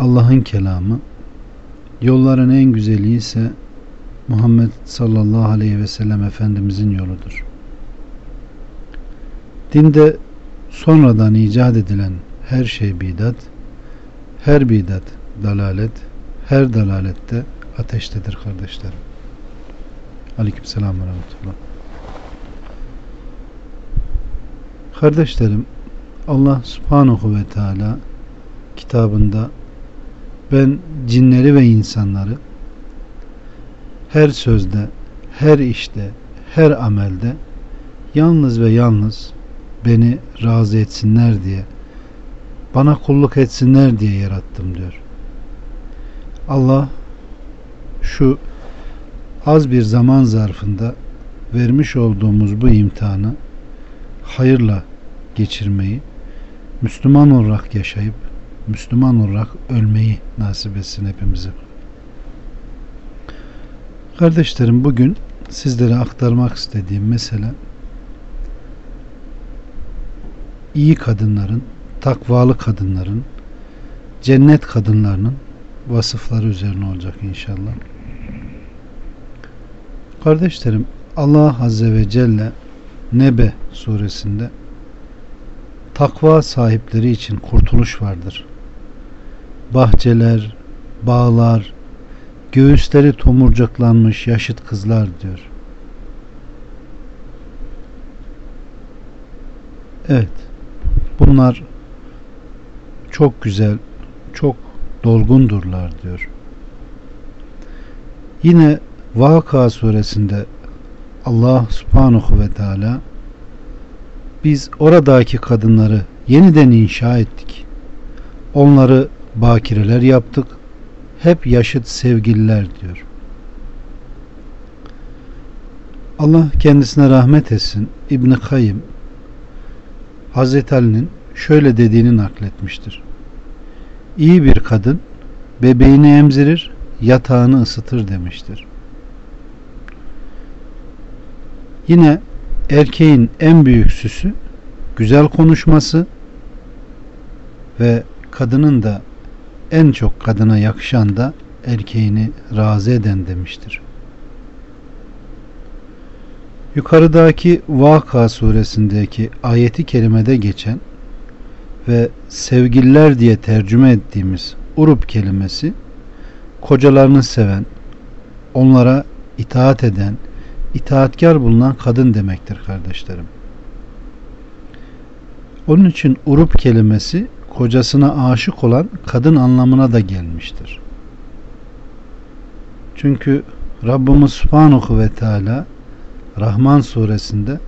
Allah'ın kelamı, yolların en güzeli ise Muhammed sallallahu aleyhi ve sellem Efendimizin yoludur. Dinde sonradan icat edilen her şey bidat, her bidat dalalet, her dalalette ateştedir kardeşlerim. Aleyküm selam ve rahmetullah. Kardeşlerim, Allah subhanahu ve teala kitabında ben cinleri ve insanları her sözde, her işte, her amelde yalnız ve yalnız beni razı etsinler diye bana kulluk etsinler diye yarattım diyor. Allah şu az bir zaman zarfında vermiş olduğumuz bu imtihanı hayırla geçirmeyi, Müslüman olarak yaşayıp Müslüman olarak ölmeyi nasip etsin hepimize. Kardeşlerim bugün sizlere aktarmak istediğim mesele iyi kadınların, takvalı kadınların, cennet kadınlarının vasıfları üzerine olacak inşallah. Kardeşlerim Allah Azze ve Celle Nebe suresinde takva sahipleri için kurtuluş vardır. Bahçeler, bağlar, göğüsleri tomurcaklanmış yaşıt kızlar diyor. Evet. Bunlar çok güzel, çok dolgundurlar diyor. Yine Vaka suresinde Allah subhanahu ve teala biz oradaki kadınları yeniden inşa ettik. Onları bakireler yaptık. Hep yaşıt sevgililer diyor. Allah kendisine rahmet etsin. İbni Kayyım Hazreti Ali'nin şöyle dediğini nakletmiştir. İyi bir kadın bebeğini emzirir, yatağını ısıtır demiştir. Yine erkeğin en büyük süsü güzel konuşması ve kadının da en çok kadına yakışan da erkeğini razı eden demiştir. Yukarıdaki Vaka suresindeki ayeti kerimede geçen ve sevgililer diye tercüme ettiğimiz urup kelimesi kocalarını seven, onlara itaat eden, itaatkar bulunan kadın demektir kardeşlerim. Onun için urup kelimesi kocasına aşık olan kadın anlamına da gelmiştir. Çünkü Rabbimiz Subhanahu ve Teala Rahman suresinde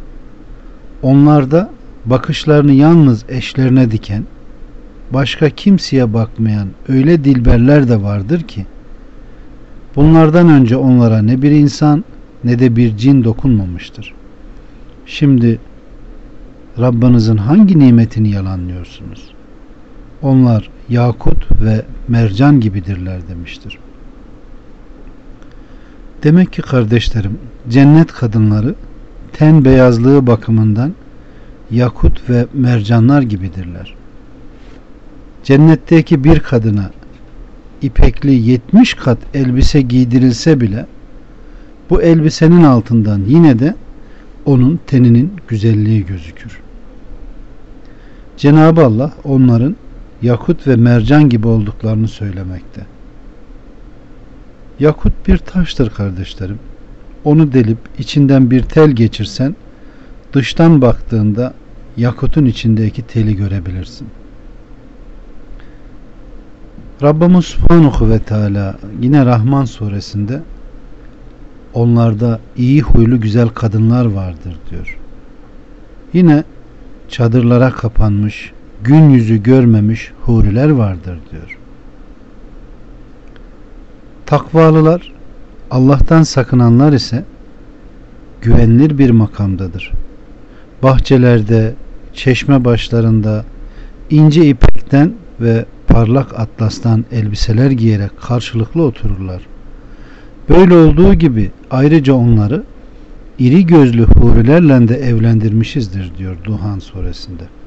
onlarda bakışlarını yalnız eşlerine diken başka kimseye bakmayan öyle dilberler de vardır ki bunlardan önce onlara ne bir insan ne de bir cin dokunmamıştır. Şimdi Rabbinizin hangi nimetini yalanlıyorsunuz? Onlar yakut ve mercan gibidirler demiştir. Demek ki kardeşlerim cennet kadınları ten beyazlığı bakımından yakut ve mercanlar gibidirler. Cennetteki bir kadına ipekli 70 kat elbise giydirilse bile bu elbisenin altından yine de onun teninin güzelliği gözükür. Cenab-ı Allah onların yakut ve mercan gibi olduklarını söylemekte. Yakut bir taştır kardeşlerim. Onu delip içinden bir tel geçirsen dıştan baktığında yakutun içindeki teli görebilirsin. Rabbimiz Subhanahu ve Teala yine Rahman suresinde onlarda iyi huylu güzel kadınlar vardır diyor. Yine çadırlara kapanmış, gün yüzü görmemiş huriler vardır diyor. Takvalılar, Allah'tan sakınanlar ise güvenilir bir makamdadır. Bahçelerde, çeşme başlarında ince ipekten ve parlak atlastan elbiseler giyerek karşılıklı otururlar. Böyle olduğu gibi ayrıca onları iri gözlü hurilerle de evlendirmişizdir diyor Duhan suresinde.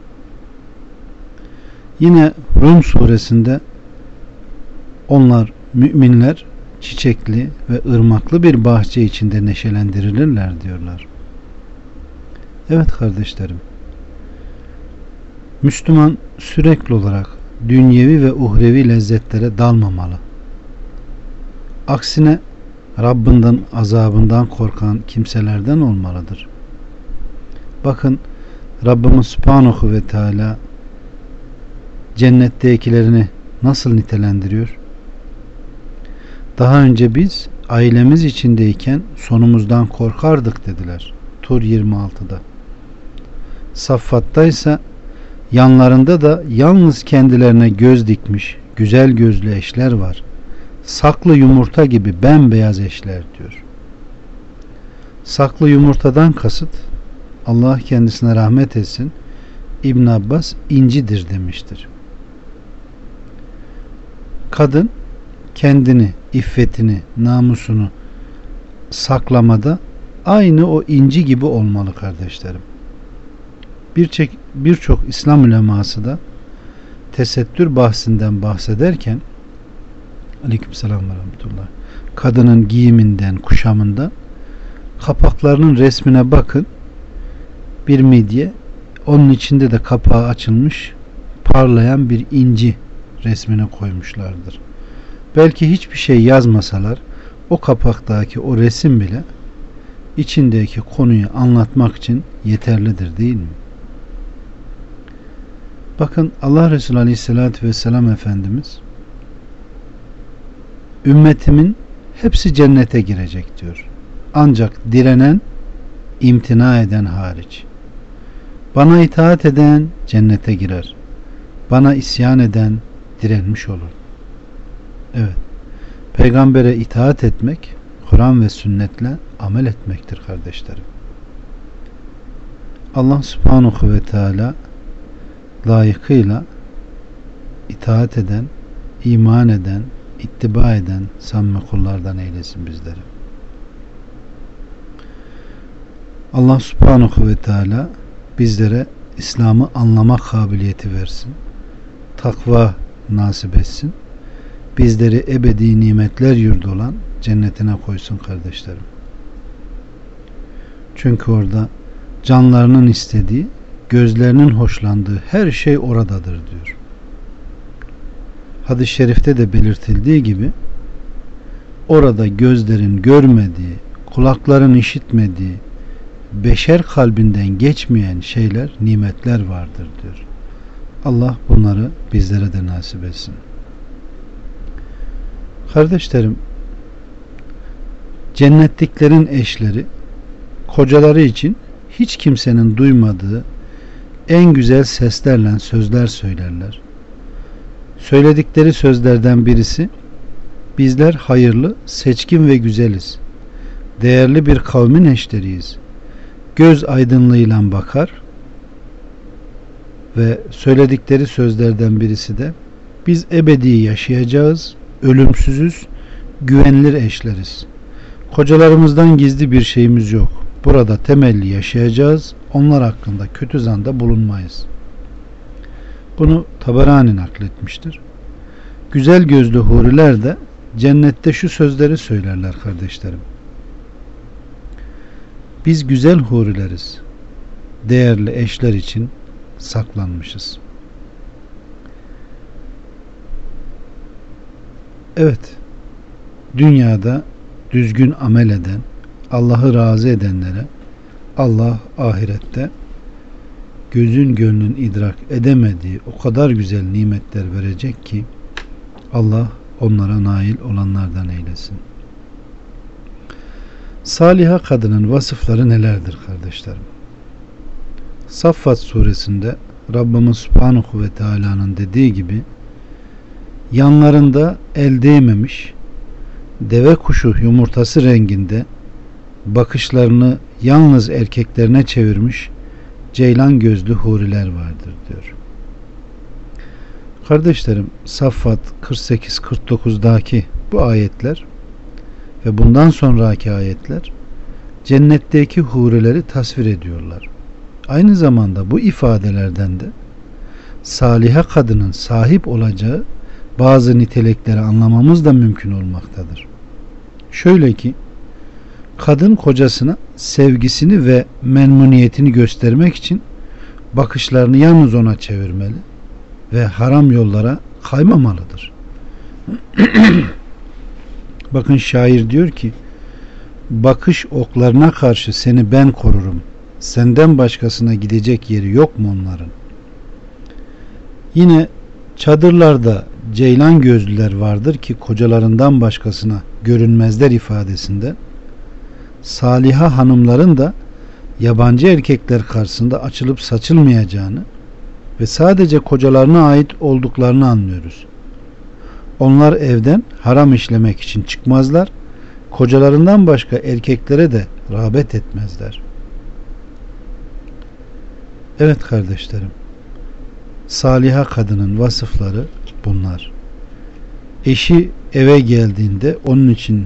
Yine Rum suresinde onlar müminler çiçekli ve ırmaklı bir bahçe içinde neşelendirilirler diyorlar. Evet kardeşlerim. Müslüman sürekli olarak dünyevi ve uhrevi lezzetlere dalmamalı. Aksine Rabbinden azabından korkan kimselerden olmalıdır. Bakın Rabbimiz Subhanahu ve Teala cennettekilerini nasıl nitelendiriyor? Daha önce biz ailemiz içindeyken sonumuzdan korkardık dediler. Tur 26'da. Saffat'ta ise yanlarında da yalnız kendilerine göz dikmiş güzel gözlü eşler var. Saklı yumurta gibi bembeyaz eşler diyor. Saklı yumurtadan kasıt Allah kendisine rahmet etsin İbn Abbas incidir demiştir. Kadın kendini, iffetini, namusunu saklamada aynı o inci gibi olmalı kardeşlerim. Birçok birçok İslam uleması da tesettür bahsinden bahsederken Aleykümselam ve rahmetullah. Kadının giyiminden, kuşamından kapaklarının resmine bakın. Bir midye onun içinde de kapağı açılmış parlayan bir inci resmine koymuşlardır. Belki hiçbir şey yazmasalar o kapaktaki o resim bile içindeki konuyu anlatmak için yeterlidir değil mi? Bakın Allah Resulü Aleyhisselatü Vesselam Efendimiz ümmetimin hepsi cennete girecek diyor. Ancak direnen, imtina eden hariç. Bana itaat eden cennete girer. Bana isyan eden direnmiş olur. Evet. Peygambere itaat etmek, Kur'an ve sünnetle amel etmektir kardeşlerim. Allah subhanahu ve teala layıkıyla itaat eden, iman eden, ittiba eden samimi kullardan eylesin bizleri. Allah subhanahu ve teala bizlere İslam'ı anlama kabiliyeti versin. Takva nasip etsin. Bizleri ebedi nimetler yurdu olan cennetine koysun kardeşlerim. Çünkü orada canlarının istediği, gözlerinin hoşlandığı her şey oradadır diyor hadis-i şerifte de belirtildiği gibi orada gözlerin görmediği, kulakların işitmediği, beşer kalbinden geçmeyen şeyler, nimetler vardır diyor. Allah bunları bizlere de nasip etsin. Kardeşlerim, cennetliklerin eşleri, kocaları için hiç kimsenin duymadığı en güzel seslerle sözler söylerler. Söyledikleri sözlerden birisi bizler hayırlı, seçkin ve güzeliz. Değerli bir kavmin eşleriyiz. Göz aydınlığıyla bakar ve söyledikleri sözlerden birisi de biz ebedi yaşayacağız, ölümsüzüz, güvenilir eşleriz. Kocalarımızdan gizli bir şeyimiz yok. Burada temelli yaşayacağız. Onlar hakkında kötü zanda bulunmayız.'' Bunu Tabarani nakletmiştir. Güzel gözlü huriler de cennette şu sözleri söylerler kardeşlerim. Biz güzel hurileriz. Değerli eşler için saklanmışız. Evet, dünyada düzgün amel eden, Allah'ı razı edenlere Allah ahirette gözün gönlün idrak edemediği o kadar güzel nimetler verecek ki Allah onlara nail olanlardan eylesin. Saliha kadının vasıfları nelerdir kardeşlerim? Saffat suresinde Rabbimiz Subhanahu ve Teala'nın dediği gibi yanlarında el değmemiş, deve kuşu yumurtası renginde bakışlarını yalnız erkeklerine çevirmiş ceylan gözlü huriler vardır diyor. Kardeşlerim Saffat 48-49'daki bu ayetler ve bundan sonraki ayetler cennetteki hurileri tasvir ediyorlar. Aynı zamanda bu ifadelerden de saliha kadının sahip olacağı bazı nitelikleri anlamamız da mümkün olmaktadır. Şöyle ki kadın kocasına sevgisini ve memnuniyetini göstermek için bakışlarını yalnız ona çevirmeli ve haram yollara kaymamalıdır. Bakın şair diyor ki bakış oklarına karşı seni ben korurum. Senden başkasına gidecek yeri yok mu onların? Yine çadırlarda ceylan gözlüler vardır ki kocalarından başkasına görünmezler ifadesinde saliha hanımların da yabancı erkekler karşısında açılıp saçılmayacağını ve sadece kocalarına ait olduklarını anlıyoruz. Onlar evden haram işlemek için çıkmazlar, kocalarından başka erkeklere de rağbet etmezler. Evet kardeşlerim, saliha kadının vasıfları bunlar. Eşi eve geldiğinde onun için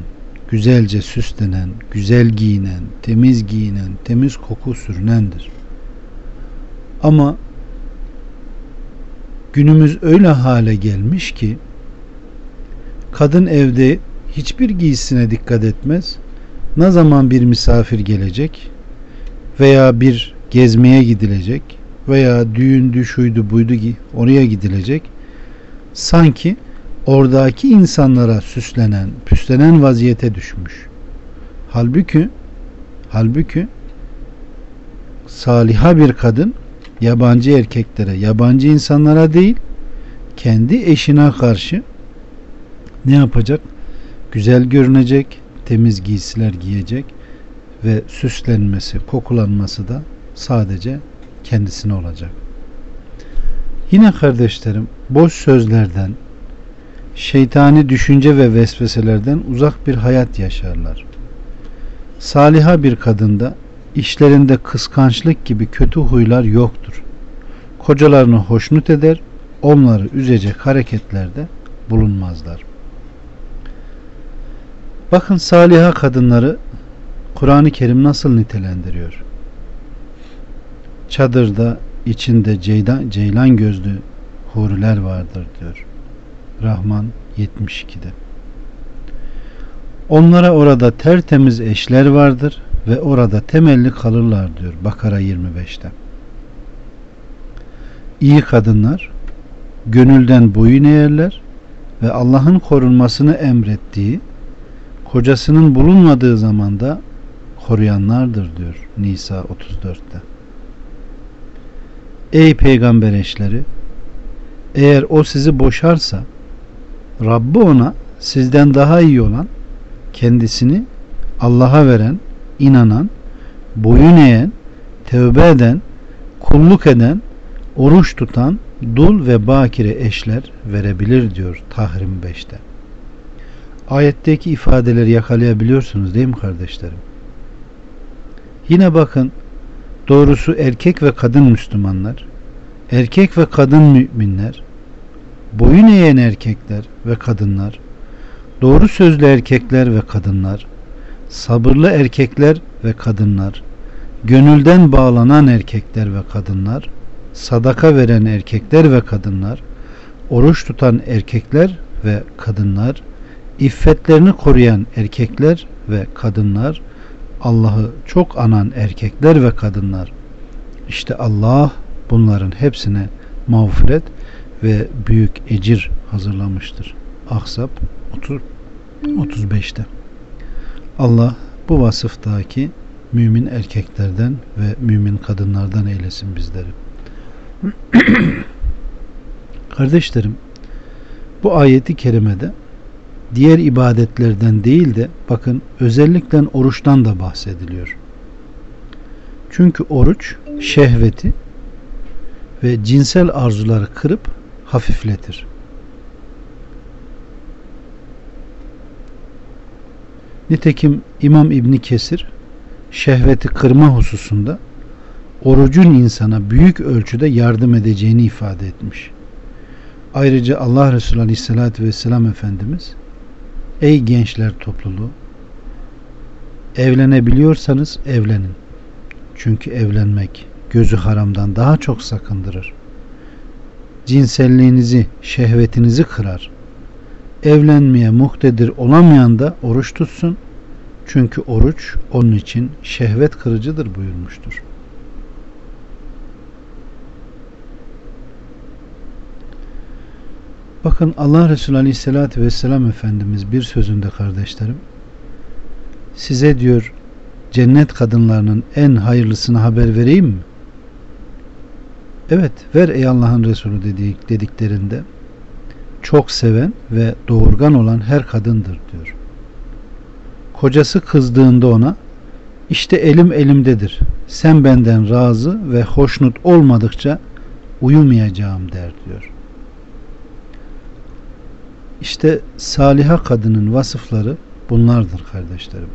güzelce süslenen, güzel giyinen, temiz giyinen, temiz koku sürünendir. Ama günümüz öyle hale gelmiş ki kadın evde hiçbir giysisine dikkat etmez. Ne zaman bir misafir gelecek veya bir gezmeye gidilecek veya düğündü şuydu buydu oraya gidilecek sanki oradaki insanlara süslenen, püslenen vaziyete düşmüş. Halbuki halbuki saliha bir kadın yabancı erkeklere, yabancı insanlara değil kendi eşine karşı ne yapacak? Güzel görünecek, temiz giysiler giyecek ve süslenmesi, kokulanması da sadece kendisine olacak. Yine kardeşlerim boş sözlerden, şeytani düşünce ve vesveselerden uzak bir hayat yaşarlar. Saliha bir kadında işlerinde kıskançlık gibi kötü huylar yoktur. Kocalarını hoşnut eder, onları üzecek hareketlerde bulunmazlar. Bakın saliha kadınları Kur'an-ı Kerim nasıl nitelendiriyor? Çadırda içinde ceylan, ceylan gözlü huriler vardır diyor. Rahman 72'de. Onlara orada tertemiz eşler vardır ve orada temelli kalırlar diyor Bakara 25'te. İyi kadınlar gönülden boyun eğerler ve Allah'ın korunmasını emrettiği kocasının bulunmadığı zamanda koruyanlardır diyor Nisa 34'te. Ey peygamber eşleri eğer o sizi boşarsa Rabbi ona sizden daha iyi olan kendisini Allah'a veren, inanan, boyun eğen, tövbe eden, kulluk eden, oruç tutan, dul ve bakire eşler verebilir diyor Tahrim 5'te. Ayetteki ifadeleri yakalayabiliyorsunuz değil mi kardeşlerim? Yine bakın doğrusu erkek ve kadın Müslümanlar, erkek ve kadın müminler, boyun eğen erkekler ve kadınlar, doğru sözlü erkekler ve kadınlar, sabırlı erkekler ve kadınlar, gönülden bağlanan erkekler ve kadınlar, sadaka veren erkekler ve kadınlar, oruç tutan erkekler ve kadınlar, iffetlerini koruyan erkekler ve kadınlar, Allah'ı çok anan erkekler ve kadınlar. İşte Allah bunların hepsine mağfiret ve büyük ecir hazırlamıştır. Ahzab 30 35'te. Allah bu vasıftaki mümin erkeklerden ve mümin kadınlardan eylesin bizleri. Kardeşlerim, bu ayeti kerimede diğer ibadetlerden değil de bakın özellikle oruçtan da bahsediliyor. Çünkü oruç şehveti ve cinsel arzuları kırıp hafifletir. Nitekim İmam İbni Kesir şehveti kırma hususunda orucun insana büyük ölçüde yardım edeceğini ifade etmiş. Ayrıca Allah Resulü Aleyhisselatü Vesselam Efendimiz Ey gençler topluluğu evlenebiliyorsanız evlenin. Çünkü evlenmek gözü haramdan daha çok sakındırır. Cinselliğinizi, şehvetinizi kırar. Evlenmeye muhtedir olamayan da oruç tutsun. Çünkü oruç onun için şehvet kırıcıdır buyurmuştur. Bakın Allah Resulü Aleyhisselatü Vesselam Efendimiz bir sözünde kardeşlerim size diyor cennet kadınlarının en hayırlısını haber vereyim mi? Evet ver ey Allah'ın Resulü dedik, dediklerinde çok seven ve doğurgan olan her kadındır diyor. Kocası kızdığında ona işte elim elimdedir. Sen benden razı ve hoşnut olmadıkça uyumayacağım der diyor. İşte saliha kadının vasıfları bunlardır kardeşlerim.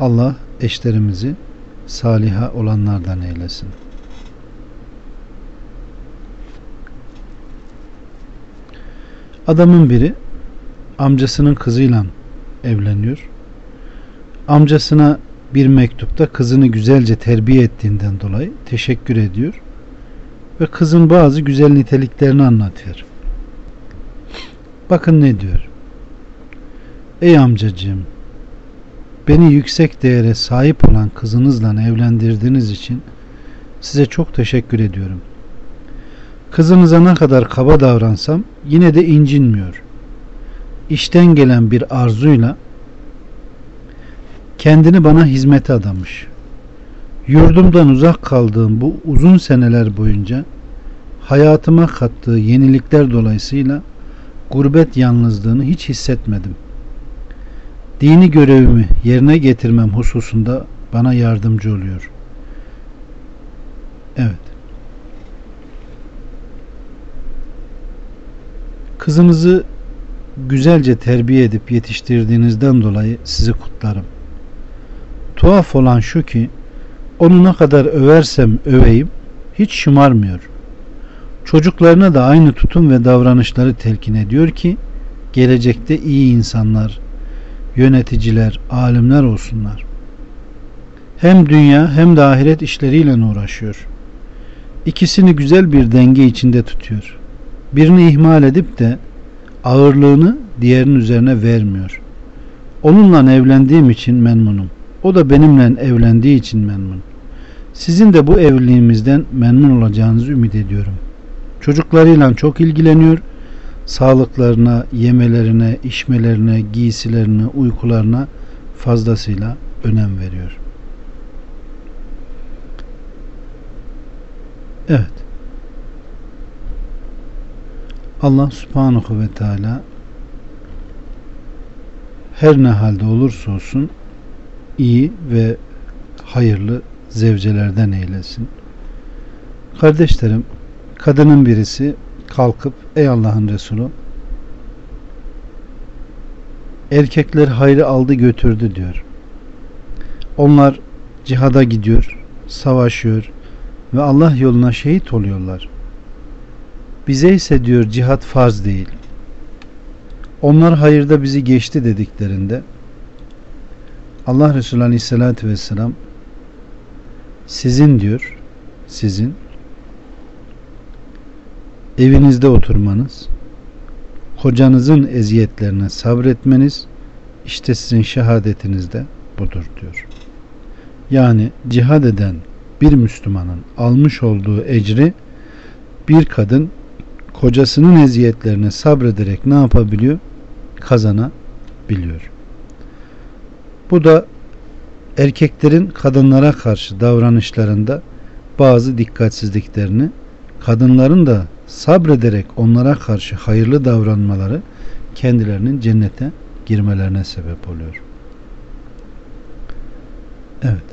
Allah eşlerimizi saliha olanlardan eylesin. Adamın biri amcasının kızıyla evleniyor. Amcasına bir mektupta kızını güzelce terbiye ettiğinden dolayı teşekkür ediyor ve kızın bazı güzel niteliklerini anlatıyor. Bakın ne diyor. Ey amcacığım beni yüksek değere sahip olan kızınızla evlendirdiğiniz için size çok teşekkür ediyorum. Kızınıza ne kadar kaba davransam yine de incinmiyor. İşten gelen bir arzuyla kendini bana hizmete adamış. Yurdumdan uzak kaldığım bu uzun seneler boyunca hayatıma kattığı yenilikler dolayısıyla gurbet yalnızlığını hiç hissetmedim. Dini görevimi yerine getirmem hususunda bana yardımcı oluyor. Evet. Kızınızı güzelce terbiye edip yetiştirdiğinizden dolayı sizi kutlarım. Tuhaf olan şu ki onu ne kadar översem öveyim hiç şımarmıyor. Çocuklarına da aynı tutum ve davranışları telkin ediyor ki gelecekte iyi insanlar, yöneticiler, alimler olsunlar. Hem dünya hem de ahiret işleriyle uğraşıyor. İkisini güzel bir denge içinde tutuyor. Birini ihmal edip de ağırlığını diğerinin üzerine vermiyor. Onunla evlendiğim için memnunum. O da benimle evlendiği için memnun. Sizin de bu evliliğimizden memnun olacağınızı ümit ediyorum. Çocuklarıyla çok ilgileniyor. Sağlıklarına, yemelerine, içmelerine, giysilerine, uykularına fazlasıyla önem veriyor. Evet. Allah subhanahu ve teala her ne halde olursa olsun iyi ve hayırlı zevcelerden eylesin. Kardeşlerim, kadının birisi kalkıp ey Allah'ın Resulü erkekler hayrı aldı götürdü diyor. Onlar cihada gidiyor, savaşıyor ve Allah yoluna şehit oluyorlar. Bize ise diyor cihat farz değil. Onlar hayırda bizi geçti dediklerinde Allah Resulü Aleyhisselatü Vesselam sizin diyor sizin evinizde oturmanız kocanızın eziyetlerine sabretmeniz işte sizin şehadetiniz de budur diyor. Yani cihad eden bir Müslümanın almış olduğu ecri bir kadın kocasının eziyetlerine sabrederek ne yapabiliyor? Kazanabiliyor. Bu da erkeklerin kadınlara karşı davranışlarında bazı dikkatsizliklerini, kadınların da sabrederek onlara karşı hayırlı davranmaları kendilerinin cennete girmelerine sebep oluyor. Evet.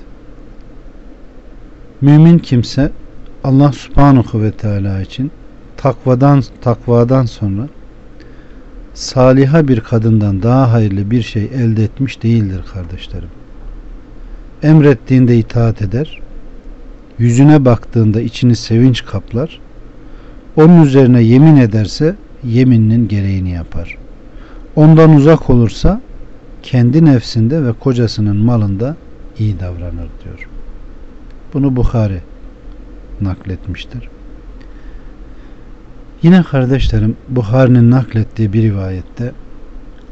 Mümin kimse Allah subhanahu ve teala için takvadan takvadan sonra saliha bir kadından daha hayırlı bir şey elde etmiş değildir kardeşlerim. Emrettiğinde itaat eder, yüzüne baktığında içini sevinç kaplar, onun üzerine yemin ederse yemininin gereğini yapar. Ondan uzak olursa kendi nefsinde ve kocasının malında iyi davranır diyor. Bunu Bukhari nakletmiştir. Yine kardeşlerim Buhari'nin naklettiği bir rivayette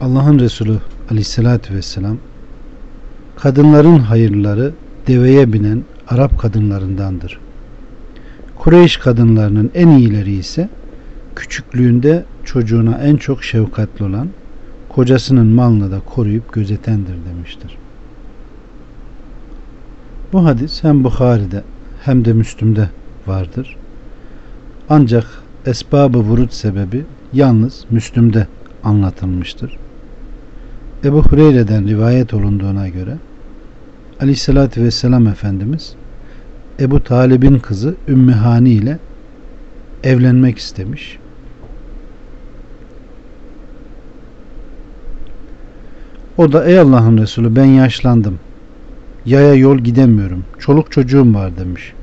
Allah'ın Resulü aleyhissalatü vesselam kadınların hayırları deveye binen Arap kadınlarındandır. Kureyş kadınlarının en iyileri ise küçüklüğünde çocuğuna en çok şefkatli olan kocasının malını da koruyup gözetendir demiştir. Bu hadis hem Bukhari'de hem de Müslüm'de vardır. Ancak esbabı vurut sebebi yalnız Müslüm'de anlatılmıştır. Ebu Hureyre'den rivayet olunduğuna göre Aleyhisselatü Vesselam Efendimiz Ebu Talib'in kızı Ümmü Hani ile evlenmek istemiş. O da ey Allah'ın Resulü ben yaşlandım. Yaya yol gidemiyorum. Çoluk çocuğum var demiş.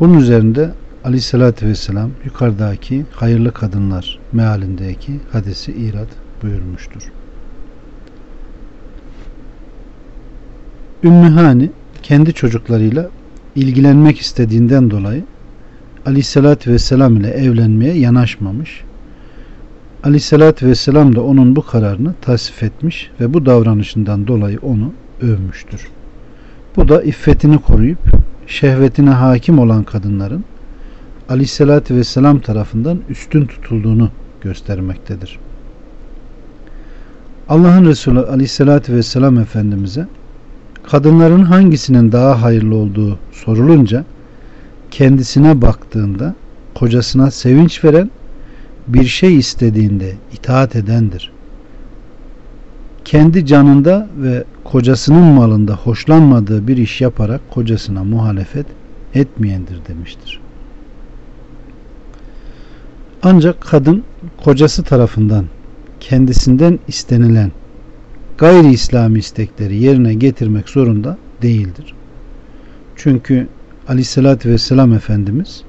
Bunun üzerinde Aleyhisselatü Vesselam yukarıdaki hayırlı kadınlar mealindeki hadisi irad buyurmuştur. Ümmühani kendi çocuklarıyla ilgilenmek istediğinden dolayı Aleyhisselatü Vesselam ile evlenmeye yanaşmamış. Aleyhisselatü Vesselam da onun bu kararını tasvip etmiş ve bu davranışından dolayı onu övmüştür. Bu da iffetini koruyup şehvetine hakim olan kadınların Aleyhisselatü Vesselam tarafından üstün tutulduğunu göstermektedir. Allah'ın Resulü Aleyhisselatü Vesselam Efendimiz'e kadınların hangisinin daha hayırlı olduğu sorulunca kendisine baktığında kocasına sevinç veren bir şey istediğinde itaat edendir. Kendi canında ve kocasının malında hoşlanmadığı bir iş yaparak kocasına muhalefet etmeyendir demiştir. Ancak kadın kocası tarafından kendisinden istenilen gayri İslami istekleri yerine getirmek zorunda değildir. Çünkü Aleyhisselatü Vesselam Efendimiz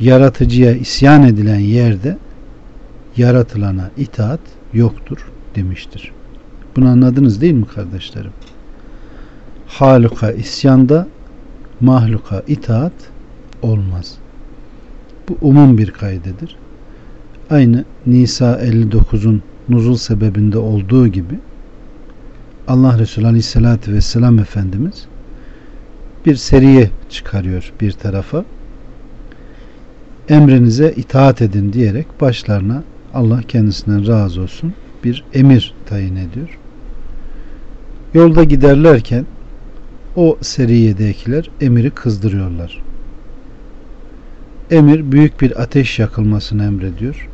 yaratıcıya isyan edilen yerde yaratılana itaat yoktur demiştir. Bunu anladınız değil mi kardeşlerim? Haluka isyanda mahluka itaat olmaz. Bu umum bir kaydedir. Aynı Nisa 59'un nuzul sebebinde olduğu gibi Allah Resulü Aleyhisselatü Vesselam Efendimiz bir seriye çıkarıyor bir tarafa emrinize itaat edin diyerek başlarına Allah kendisinden razı olsun bir emir tayin ediyor. Yolda giderlerken o seriyedekiler emiri kızdırıyorlar. Emir büyük bir ateş yakılmasını emrediyor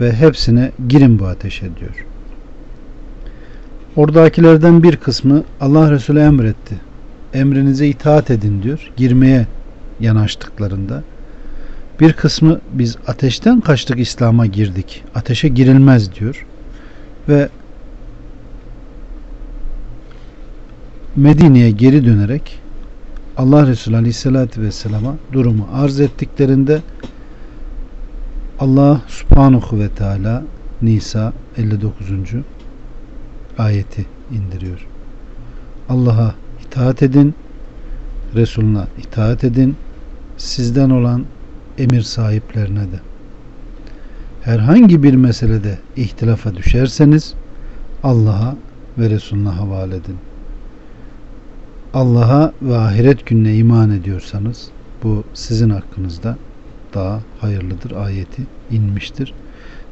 ve hepsine girin bu ateşe diyor. Oradakilerden bir kısmı Allah Resulü emretti. Emrinize itaat edin diyor. Girmeye yanaştıklarında bir kısmı biz ateşten kaçtık İslam'a girdik. Ateşe girilmez diyor. Ve Medine'ye geri dönerek Allah Resulü Aleyhisselatü Vesselam'a durumu arz ettiklerinde Allah Subhanahu ve Teala Nisa 59. ayeti indiriyor. Allah'a itaat edin, Resuluna itaat edin, sizden olan emir sahiplerine de. Herhangi bir meselede ihtilafa düşerseniz Allah'a ve Resulüne havale edin. Allah'a ve ahiret gününe iman ediyorsanız bu sizin hakkınızda daha hayırlıdır ayeti inmiştir.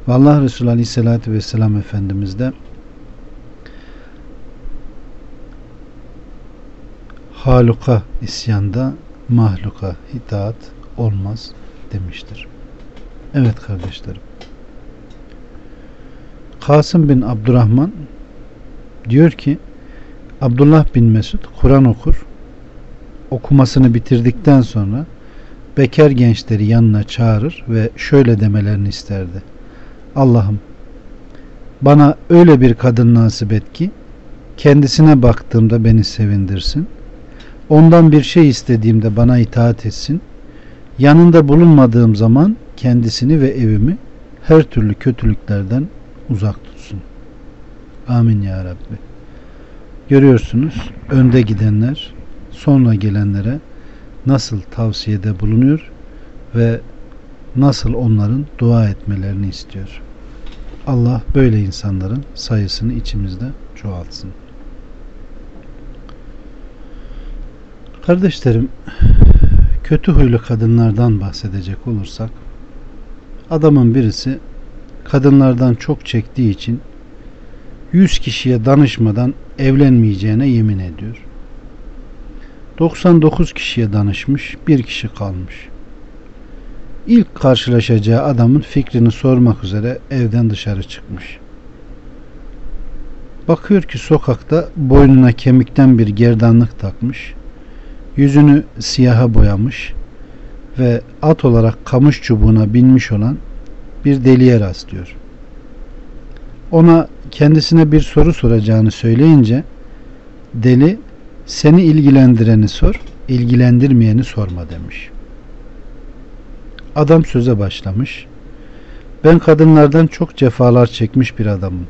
Ve Allah Resulü Aleyhisselatü Vesselam Efendimiz de haluka isyanda mahluka itaat olmaz demiştir. Evet kardeşlerim. Kasım bin Abdurrahman diyor ki Abdullah bin Mesud Kur'an okur. Okumasını bitirdikten sonra bekar gençleri yanına çağırır ve şöyle demelerini isterdi. Allah'ım bana öyle bir kadın nasip et ki kendisine baktığımda beni sevindirsin. Ondan bir şey istediğimde bana itaat etsin. Yanında bulunmadığım zaman kendisini ve evimi her türlü kötülüklerden uzak tutsun. Amin ya Rabbi. Görüyorsunuz önde gidenler sonra gelenlere nasıl tavsiyede bulunuyor ve nasıl onların dua etmelerini istiyor. Allah böyle insanların sayısını içimizde çoğaltsın. Kardeşlerim, kötü huylu kadınlardan bahsedecek olursak, adamın birisi kadınlardan çok çektiği için 100 kişiye danışmadan evlenmeyeceğine yemin ediyor. 99 kişiye danışmış, bir kişi kalmış. İlk karşılaşacağı adamın fikrini sormak üzere evden dışarı çıkmış. Bakıyor ki sokakta boynuna kemikten bir gerdanlık takmış, yüzünü siyaha boyamış ve at olarak kamış çubuğuna binmiş olan bir deliye rastlıyor. Ona kendisine bir soru soracağını söyleyince deli seni ilgilendireni sor, ilgilendirmeyeni sorma demiş. Adam söze başlamış. Ben kadınlardan çok cefalar çekmiş bir adamım.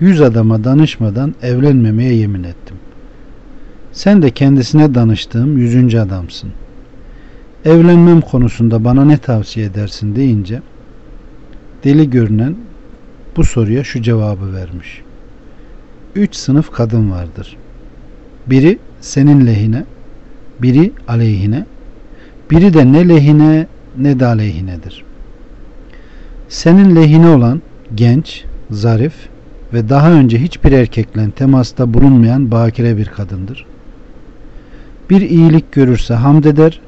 Yüz adama danışmadan evlenmemeye yemin ettim. Sen de kendisine danıştığım yüzüncü adamsın. Evlenmem konusunda bana ne tavsiye edersin deyince deli görünen bu soruya şu cevabı vermiş. Üç sınıf kadın vardır. Biri senin lehine, biri aleyhine, biri de ne lehine ne de aleyhinedir. Senin lehine olan genç, zarif ve daha önce hiçbir erkekle temasta bulunmayan bakire bir kadındır. Bir iyilik görürse hamd eder,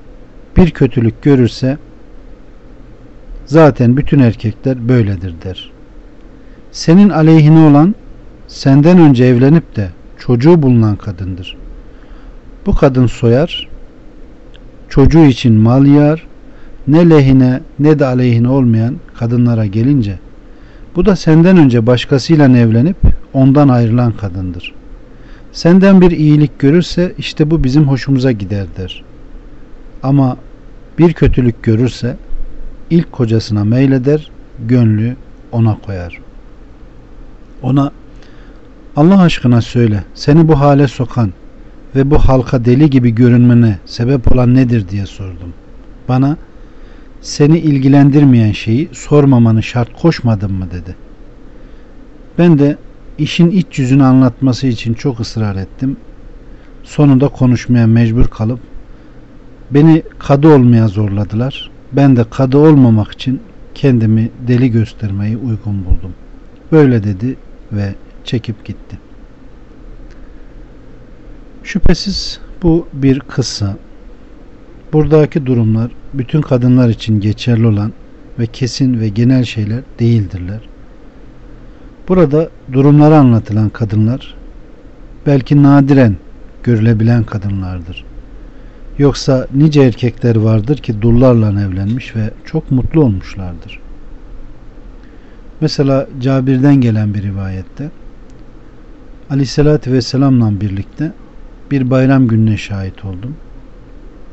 bir kötülük görürse zaten bütün erkekler böyledir der. Senin aleyhine olan senden önce evlenip de çocuğu bulunan kadındır. Bu kadın soyar, çocuğu için mal yar, ne lehine ne de aleyhine olmayan kadınlara gelince bu da senden önce başkasıyla evlenip ondan ayrılan kadındır. Senden bir iyilik görürse işte bu bizim hoşumuza gider der. Ama bir kötülük görürse ilk kocasına meyleder, gönlü ona koyar. Ona Allah aşkına söyle seni bu hale sokan ve bu halka deli gibi görünmene sebep olan nedir diye sordum. Bana seni ilgilendirmeyen şeyi sormamanı şart koşmadın mı dedi. Ben de işin iç yüzünü anlatması için çok ısrar ettim. Sonunda konuşmaya mecbur kalıp beni kadı olmaya zorladılar. Ben de kadı olmamak için kendimi deli göstermeyi uygun buldum. Böyle dedi ve çekip gitti. Şüphesiz bu bir kıssa. Buradaki durumlar bütün kadınlar için geçerli olan ve kesin ve genel şeyler değildirler. Burada durumları anlatılan kadınlar belki nadiren görülebilen kadınlardır. Yoksa nice erkekler vardır ki dullarla evlenmiş ve çok mutlu olmuşlardır. Mesela Cabir'den gelen bir rivayette Aleyhisselatü Vesselam'la birlikte bir bayram gününe şahit oldum.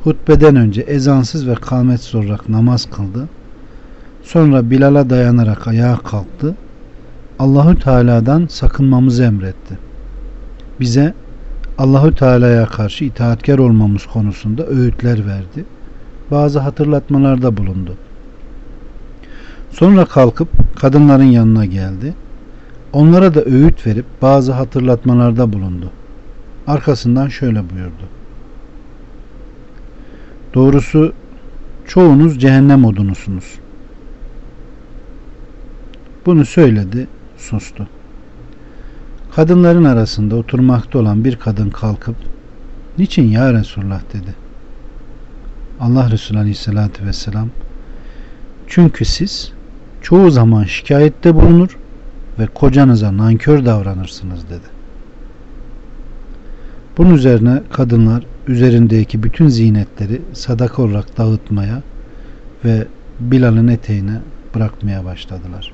Hutbeden önce ezansız ve kalmetsiz olarak namaz kıldı. Sonra Bilal'a dayanarak ayağa kalktı. Allahü Teala'dan sakınmamızı emretti. Bize Allahü Teala'ya karşı itaatkar olmamız konusunda öğütler verdi. Bazı hatırlatmalarda bulundu. Sonra kalkıp kadınların yanına geldi. Onlara da öğüt verip bazı hatırlatmalarda bulundu. Arkasından şöyle buyurdu. Doğrusu çoğunuz cehennem odunusunuz. Bunu söyledi, sustu. Kadınların arasında oturmakta olan bir kadın kalkıp niçin ya Resulullah dedi. Allah Resulü Aleyhisselatü Vesselam çünkü siz çoğu zaman şikayette bulunur ve kocanıza nankör davranırsınız dedi. Bunun üzerine kadınlar üzerindeki bütün zinetleri sadaka olarak dağıtmaya ve Bilal'ın eteğine bırakmaya başladılar.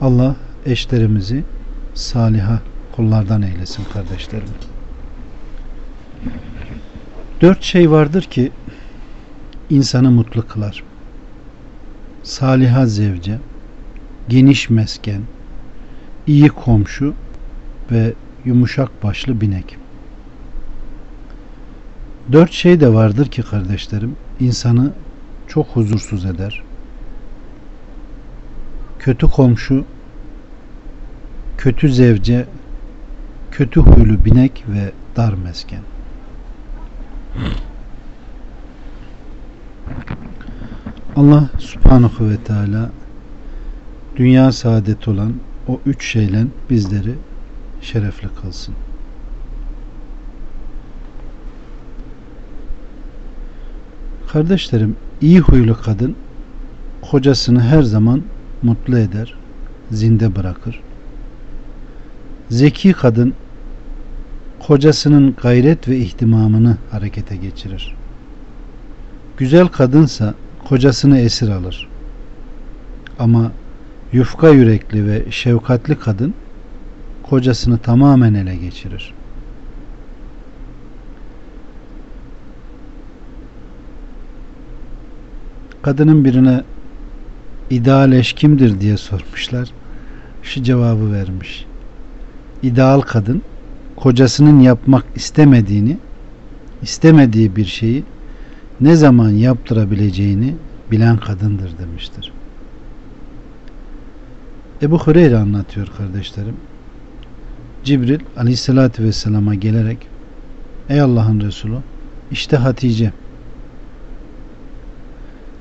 Allah eşlerimizi saliha kullardan eylesin kardeşlerim. Dört şey vardır ki insanı mutlu kılar. Saliha zevce, geniş mesken, iyi komşu ve yumuşak başlı binek. Dört şey de vardır ki kardeşlerim insanı çok huzursuz eder. Kötü komşu, kötü zevce, kötü huylu binek ve dar mesken. Allah subhanahu ve teala dünya saadet olan o üç şeyle bizleri şerefli kılsın. Kardeşlerim, iyi huylu kadın kocasını her zaman mutlu eder, zinde bırakır. Zeki kadın kocasının gayret ve ihtimamını harekete geçirir. Güzel kadınsa kocasını esir alır. Ama yufka yürekli ve şefkatli kadın kocasını tamamen ele geçirir. Kadının birine ideal eş kimdir diye sormuşlar. Şu cevabı vermiş. İdeal kadın kocasının yapmak istemediğini, istemediği bir şeyi ne zaman yaptırabileceğini bilen kadındır demiştir. Ebu Hureyre anlatıyor kardeşlerim. Cibril aleyhissalatü vesselama gelerek Ey Allah'ın Resulü işte Hatice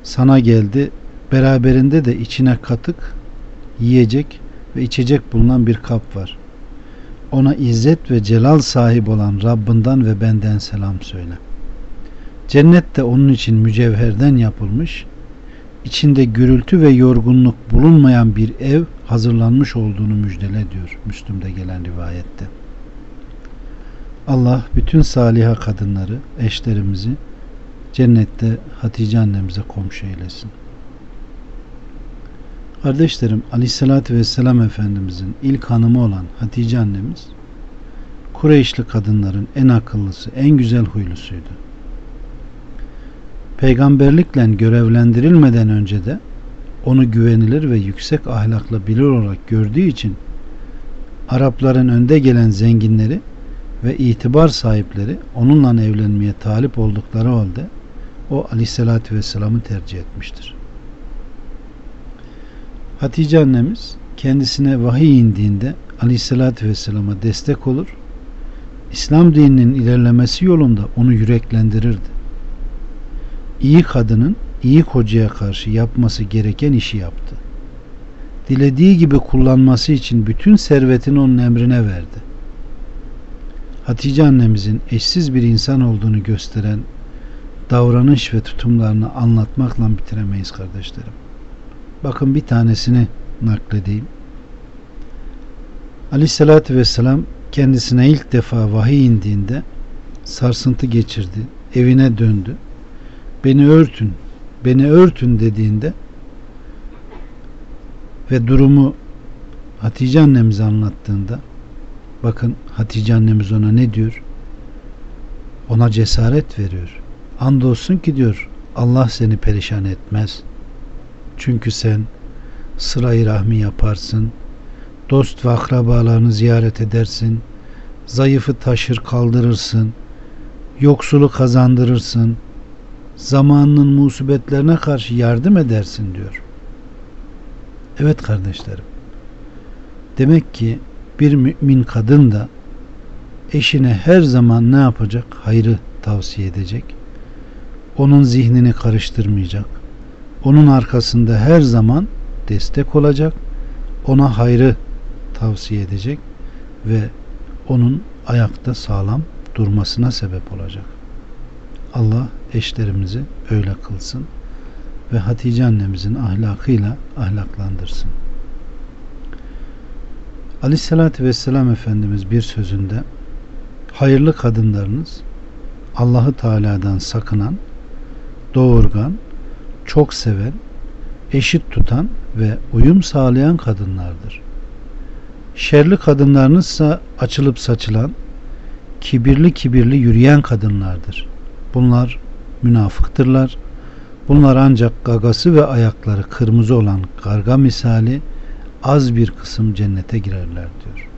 sana geldi beraberinde de içine katık yiyecek ve içecek bulunan bir kap var. Ona izzet ve celal sahip olan Rabbinden ve benden selam söyle. Cennette onun için mücevherden yapılmış, içinde gürültü ve yorgunluk bulunmayan bir ev hazırlanmış olduğunu müjdele diyor Müslüm'de gelen rivayette. Allah bütün saliha kadınları, eşlerimizi cennette Hatice annemize komşu eylesin. Kardeşlerim Aleyhisselatü Vesselam Efendimizin ilk hanımı olan Hatice annemiz Kureyşli kadınların en akıllısı, en güzel huylusuydu. Peygamberlikle görevlendirilmeden önce de onu güvenilir ve yüksek ahlakla bilir olarak gördüğü için Arapların önde gelen zenginleri ve itibar sahipleri onunla evlenmeye talip oldukları halde o aleyhissalatü vesselam'ı tercih etmiştir. Hatice annemiz kendisine vahiy indiğinde aleyhissalatü vesselama destek olur. İslam dininin ilerlemesi yolunda onu yüreklendirirdi. İyi kadının iyi kocaya karşı yapması gereken işi yaptı. Dilediği gibi kullanması için bütün servetini onun emrine verdi. Hatice annemizin eşsiz bir insan olduğunu gösteren davranış ve tutumlarını anlatmakla bitiremeyiz kardeşlerim. Bakın bir tanesini nakledeyim. Aleyhissalatü vesselam kendisine ilk defa vahiy indiğinde sarsıntı geçirdi. Evine döndü. Beni örtün, beni örtün dediğinde ve durumu Hatice annemize anlattığında bakın Hatice annemiz ona ne diyor? Ona cesaret veriyor. Andolsun ki diyor Allah seni perişan etmez. Çünkü sen sırayı rahmi yaparsın, dost ve akrabalarını ziyaret edersin, zayıfı taşır kaldırırsın, yoksulu kazandırırsın, zamanının musibetlerine karşı yardım edersin diyor. Evet kardeşlerim. Demek ki bir mümin kadın da eşine her zaman ne yapacak? Hayrı tavsiye edecek. Onun zihnini karıştırmayacak. Onun arkasında her zaman destek olacak. Ona hayrı tavsiye edecek ve onun ayakta sağlam durmasına sebep olacak. Allah eşlerimizi öyle kılsın ve Hatice annemizin ahlakıyla ahlaklandırsın. Aleyhissalatü Vesselam Efendimiz bir sözünde hayırlı kadınlarınız Allah'ı Teala'dan sakınan, doğurgan, çok seven, eşit tutan ve uyum sağlayan kadınlardır. Şerli kadınlarınızsa açılıp saçılan, kibirli kibirli yürüyen kadınlardır. Bunlar münafıktırlar. Bunlar ancak gagası ve ayakları kırmızı olan karga misali az bir kısım cennete girerler diyor.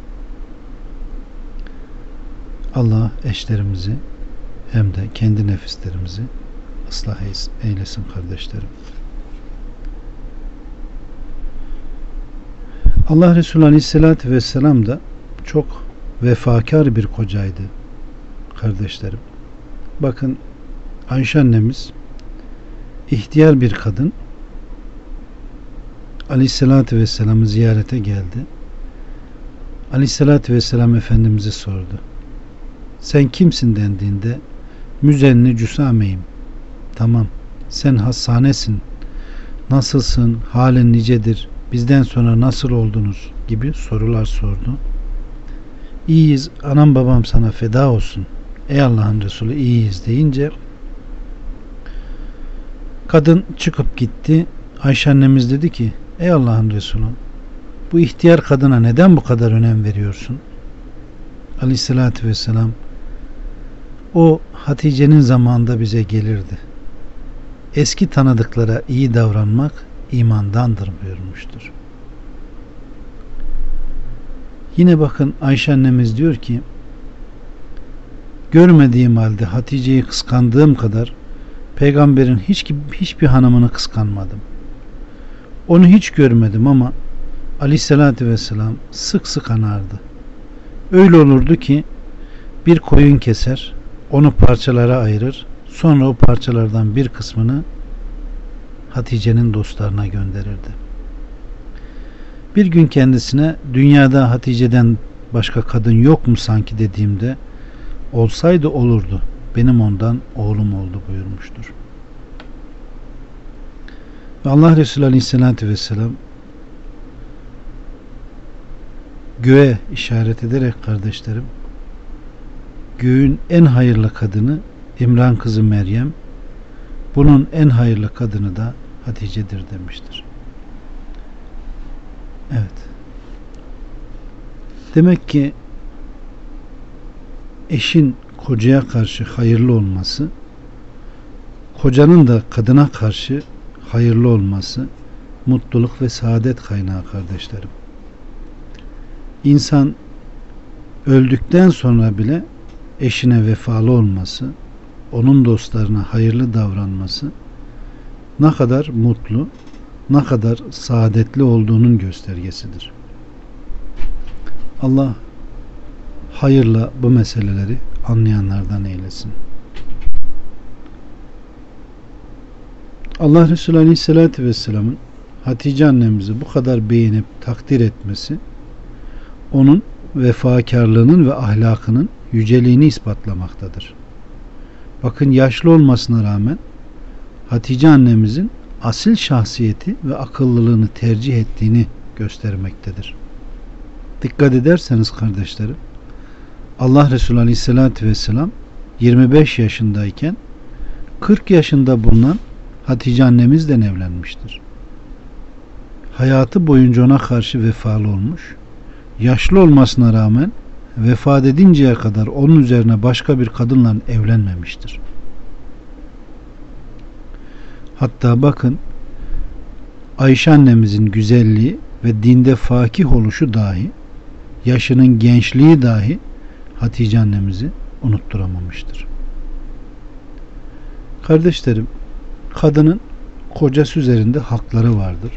Allah eşlerimizi hem de kendi nefislerimizi ıslah eylesin kardeşlerim. Allah Resulü Aleyhisselatü Vesselam da çok vefakar bir kocaydı kardeşlerim. Bakın Ayşe annemiz ihtiyar bir kadın Aleyhisselatü Vesselam'ı ziyarete geldi. Aleyhisselatü Vesselam Efendimiz'i sordu. Sen kimsin dendiğinde müzenni cüsameyim. Tamam sen hastanesin. Nasılsın? Halin nicedir? Bizden sonra nasıl oldunuz? gibi sorular sordu. İyiyiz anam babam sana feda olsun. Ey Allah'ın Resulü iyiyiz deyince kadın çıkıp gitti. Ayşe annemiz dedi ki ey Allah'ın Resulü bu ihtiyar kadına neden bu kadar önem veriyorsun? Aleyhissalatü vesselam o Hatice'nin zamanında bize gelirdi. Eski tanıdıklara iyi davranmak imandandır buyurmuştur. Yine bakın Ayşe annemiz diyor ki görmediğim halde Hatice'yi kıskandığım kadar peygamberin hiç, hiçbir hanımını kıskanmadım. Onu hiç görmedim ama aleyhissalatü vesselam sık sık anardı. Öyle olurdu ki bir koyun keser, onu parçalara ayırır, sonra o parçalardan bir kısmını Hatice'nin dostlarına gönderirdi. Bir gün kendisine dünyada Hatice'den başka kadın yok mu sanki dediğimde olsaydı olurdu. Benim ondan oğlum oldu buyurmuştur. Ve Allah Resulü Aleyhisselatü Vesselam göğe işaret ederek kardeşlerim göğün en hayırlı kadını İmran kızı Meryem bunun en hayırlı kadını da Hatice'dir demiştir. Evet. Demek ki eşin kocaya karşı hayırlı olması, kocanın da kadına karşı hayırlı olması mutluluk ve saadet kaynağı kardeşlerim. İnsan öldükten sonra bile eşine vefalı olması, onun dostlarına hayırlı davranması ne kadar mutlu, ne kadar saadetli olduğunun göstergesidir. Allah hayırla bu meseleleri anlayanlardan eylesin. Allah Resulü Aleyhisselatü Vesselam'ın Hatice annemizi bu kadar beğenip takdir etmesi onun vefakarlığının ve ahlakının yüceliğini ispatlamaktadır. Bakın yaşlı olmasına rağmen Hatice annemizin asil şahsiyeti ve akıllılığını tercih ettiğini göstermektedir. Dikkat ederseniz kardeşlerim Allah Resulü Aleyhisselatü Vesselam 25 yaşındayken 40 yaşında bulunan Hatice annemizle evlenmiştir. Hayatı boyunca ona karşı vefalı olmuş. Yaşlı olmasına rağmen vefat edinceye kadar onun üzerine başka bir kadınla evlenmemiştir. Hatta bakın Ayşe annemizin güzelliği ve dinde fakih oluşu dahi yaşının gençliği dahi Hatice annemizi unutturamamıştır. Kardeşlerim, kadının kocası üzerinde hakları vardır.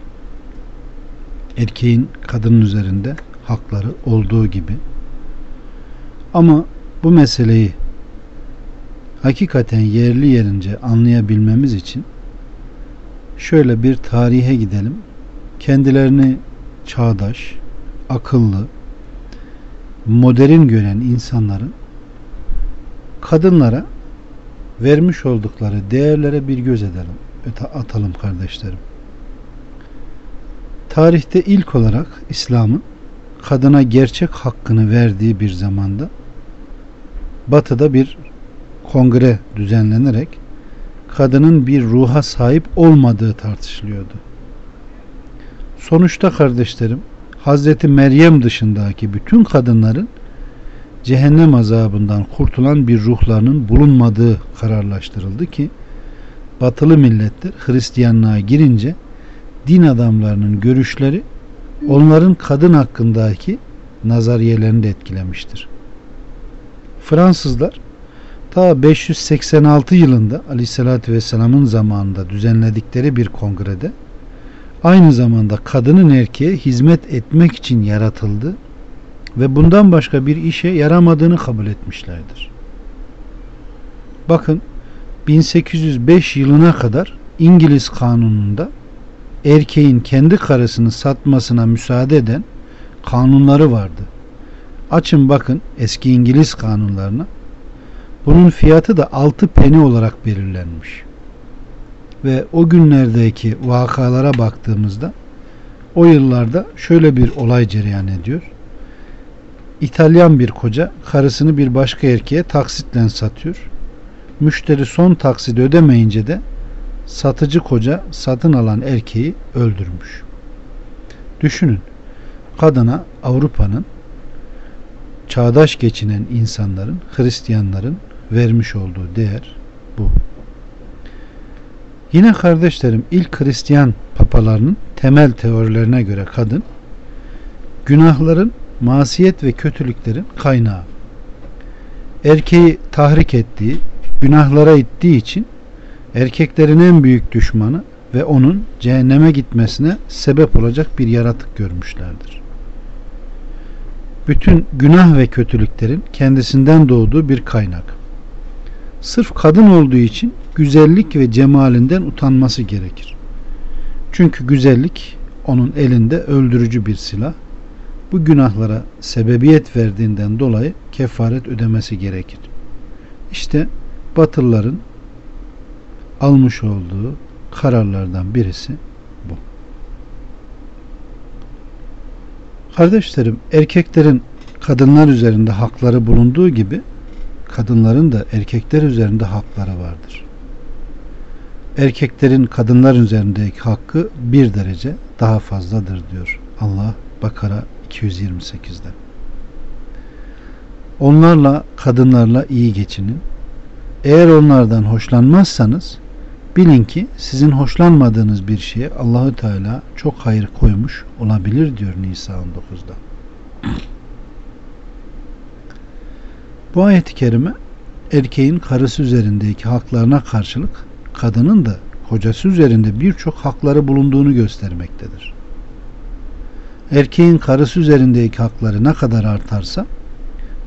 Erkeğin kadının üzerinde hakları olduğu gibi. Ama bu meseleyi hakikaten yerli yerince anlayabilmemiz için şöyle bir tarihe gidelim. Kendilerini çağdaş, akıllı, modern gören insanların kadınlara vermiş oldukları değerlere bir göz edelim, atalım kardeşlerim. Tarihte ilk olarak İslam'ın kadına gerçek hakkını verdiği bir zamanda Batı'da bir kongre düzenlenerek kadının bir ruha sahip olmadığı tartışılıyordu. Sonuçta kardeşlerim Hazreti Meryem dışındaki bütün kadınların cehennem azabından kurtulan bir ruhlarının bulunmadığı kararlaştırıldı ki batılı milletler Hristiyanlığa girince din adamlarının görüşleri onların kadın hakkındaki nazariyelerini de etkilemiştir. Fransızlar ta 586 yılında Aleyhisselatü Vesselam'ın zamanında düzenledikleri bir kongrede aynı zamanda kadının erkeğe hizmet etmek için yaratıldı ve bundan başka bir işe yaramadığını kabul etmişlerdir. Bakın 1805 yılına kadar İngiliz kanununda erkeğin kendi karısını satmasına müsaade eden kanunları vardı. Açın bakın eski İngiliz kanunlarına. Bunun fiyatı da 6 peni olarak belirlenmiş. Ve o günlerdeki vakalara baktığımızda o yıllarda şöyle bir olay cereyan ediyor. İtalyan bir koca karısını bir başka erkeğe taksitle satıyor. Müşteri son taksidi ödemeyince de satıcı koca satın alan erkeği öldürmüş. Düşünün kadına Avrupa'nın çağdaş geçinen insanların, Hristiyanların vermiş olduğu değer bu. Yine kardeşlerim ilk Hristiyan papalarının temel teorilerine göre kadın günahların, masiyet ve kötülüklerin kaynağı. Erkeği tahrik ettiği, günahlara ittiği için erkeklerin en büyük düşmanı ve onun cehenneme gitmesine sebep olacak bir yaratık görmüşlerdir. Bütün günah ve kötülüklerin kendisinden doğduğu bir kaynak. Sırf kadın olduğu için güzellik ve cemalinden utanması gerekir. Çünkü güzellik onun elinde öldürücü bir silah. Bu günahlara sebebiyet verdiğinden dolayı kefaret ödemesi gerekir. İşte Batılıların almış olduğu kararlardan birisi bu. Kardeşlerim, erkeklerin kadınlar üzerinde hakları bulunduğu gibi kadınların da erkekler üzerinde hakları vardır. Erkeklerin kadınlar üzerindeki hakkı bir derece daha fazladır diyor Allah Bakara 228'de. Onlarla kadınlarla iyi geçinin. Eğer onlardan hoşlanmazsanız bilin ki sizin hoşlanmadığınız bir şeye Allahü Teala çok hayır koymuş olabilir diyor Nisa 19'da. Bu ayet-i kerime erkeğin karısı üzerindeki haklarına karşılık kadının da kocası üzerinde birçok hakları bulunduğunu göstermektedir. Erkeğin karısı üzerindeki hakları ne kadar artarsa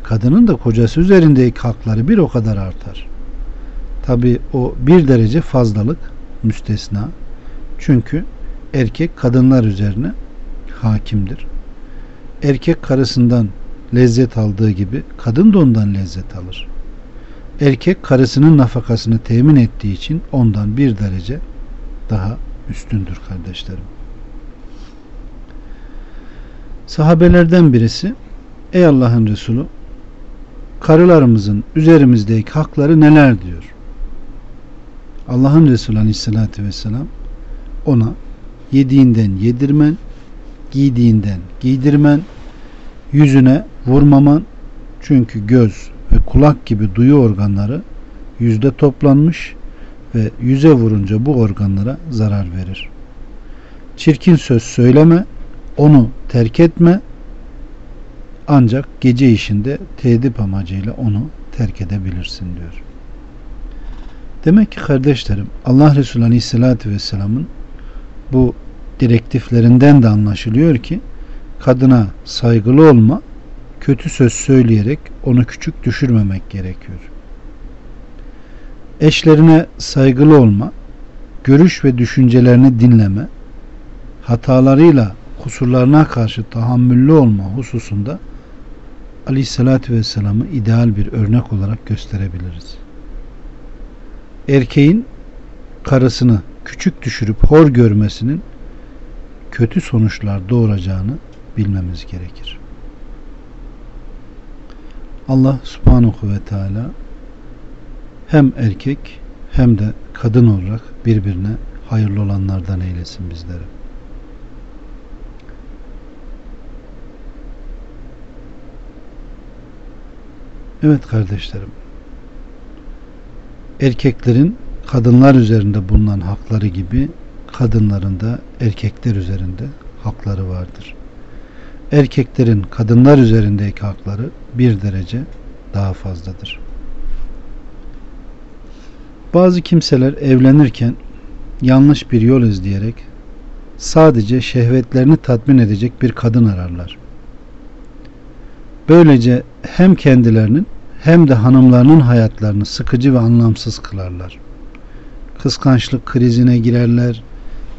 kadının da kocası üzerindeki hakları bir o kadar artar. Tabi o bir derece fazlalık müstesna. Çünkü erkek kadınlar üzerine hakimdir. Erkek karısından lezzet aldığı gibi kadın da ondan lezzet alır. Erkek karısının nafakasını temin ettiği için ondan bir derece daha üstündür kardeşlerim. Sahabelerden birisi Ey Allah'ın Resulü karılarımızın üzerimizdeki hakları neler diyor. Allah'ın Resulü Aleyhisselatü Vesselam ona yediğinden yedirmen, giydiğinden giydirmen, yüzüne vurmaman çünkü göz ve kulak gibi duyu organları yüzde toplanmış ve yüze vurunca bu organlara zarar verir. Çirkin söz söyleme, onu terk etme ancak gece işinde tedip amacıyla onu terk edebilirsin diyor. Demek ki kardeşlerim Allah Resulü Aleyhisselatü Vesselam'ın bu direktiflerinden de anlaşılıyor ki kadına saygılı olma, kötü söz söyleyerek onu küçük düşürmemek gerekiyor. Eşlerine saygılı olma, görüş ve düşüncelerini dinleme, hatalarıyla kusurlarına karşı tahammüllü olma hususunda Aleyhisselatü Vesselam'ı ideal bir örnek olarak gösterebiliriz erkeğin karısını küçük düşürüp hor görmesinin kötü sonuçlar doğuracağını bilmemiz gerekir. Allah subhanahu ve teala hem erkek hem de kadın olarak birbirine hayırlı olanlardan eylesin bizleri. Evet kardeşlerim. Erkeklerin kadınlar üzerinde bulunan hakları gibi kadınların da erkekler üzerinde hakları vardır. Erkeklerin kadınlar üzerindeki hakları bir derece daha fazladır. Bazı kimseler evlenirken yanlış bir yol izleyerek sadece şehvetlerini tatmin edecek bir kadın ararlar. Böylece hem kendilerinin hem de hanımlarının hayatlarını sıkıcı ve anlamsız kılarlar. Kıskançlık krizine girerler,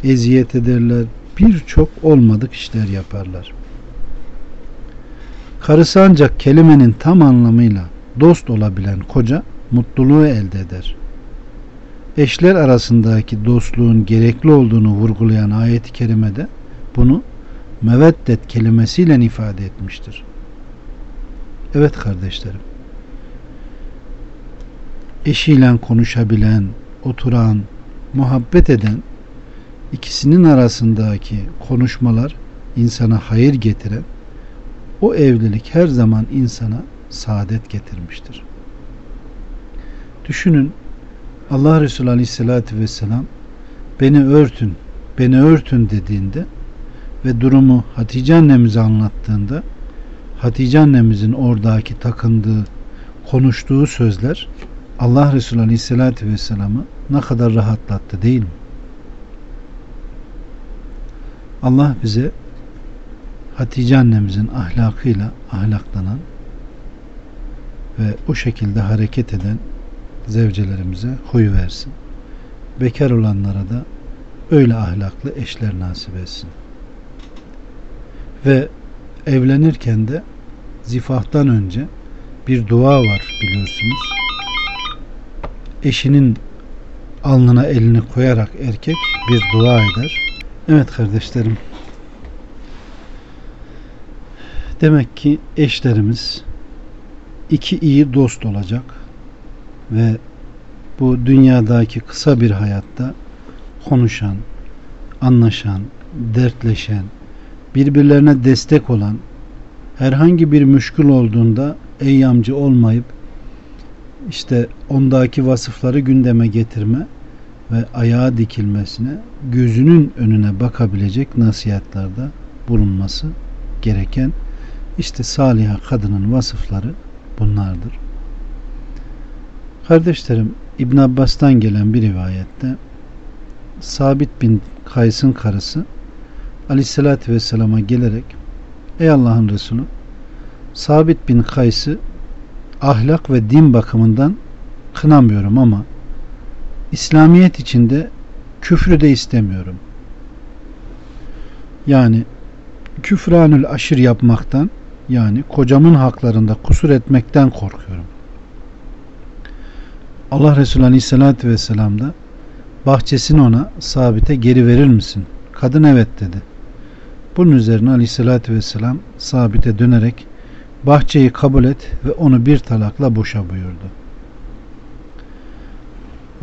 eziyet ederler, birçok olmadık işler yaparlar. Karısı ancak kelimenin tam anlamıyla dost olabilen koca mutluluğu elde eder. Eşler arasındaki dostluğun gerekli olduğunu vurgulayan ayet-i kerimede bunu meveddet kelimesiyle ifade etmiştir. Evet kardeşlerim. Eşiyle konuşabilen, oturan, muhabbet eden ikisinin arasındaki konuşmalar insana hayır getiren o evlilik her zaman insana saadet getirmiştir. Düşünün Allah Resulü Aleyhisselatü Vesselam beni örtün, beni örtün dediğinde ve durumu Hatice annemize anlattığında Hatice annemizin oradaki takındığı, konuştuğu sözler Allah Resulü Aleyhisselatü Vesselam'ı ne kadar rahatlattı değil mi? Allah bize Hatice annemizin ahlakıyla ahlaklanan ve o şekilde hareket eden zevcelerimize huy versin. Bekar olanlara da öyle ahlaklı eşler nasip etsin. Ve evlenirken de zifaftan önce bir dua var biliyorsunuz. Eşinin alnına elini koyarak erkek bir dua eder. Evet kardeşlerim. Demek ki eşlerimiz iki iyi dost olacak ve bu dünyadaki kısa bir hayatta konuşan, anlaşan, dertleşen, birbirlerine destek olan, herhangi bir müşkül olduğunda eyyamcı olmayıp işte ondaki vasıfları gündeme getirme ve ayağa dikilmesine gözünün önüne bakabilecek nasihatlerde bulunması gereken işte saliha kadının vasıfları bunlardır. Kardeşlerim İbn Abbas'tan gelen bir rivayette Sabit bin Kays'ın karısı Aleyhisselatü Vesselam'a gelerek Ey Allah'ın Resulü Sabit bin Kays'ı ahlak ve din bakımından kınamıyorum ama İslamiyet içinde küfrü de istemiyorum. Yani küfranül aşır yapmaktan yani kocamın haklarında kusur etmekten korkuyorum. Allah Resulü Aleyhisselatü Vesselam da bahçesini ona sabite geri verir misin? Kadın evet dedi. Bunun üzerine Aleyhisselatü Vesselam sabite dönerek bahçeyi kabul et ve onu bir talakla boşa buyurdu.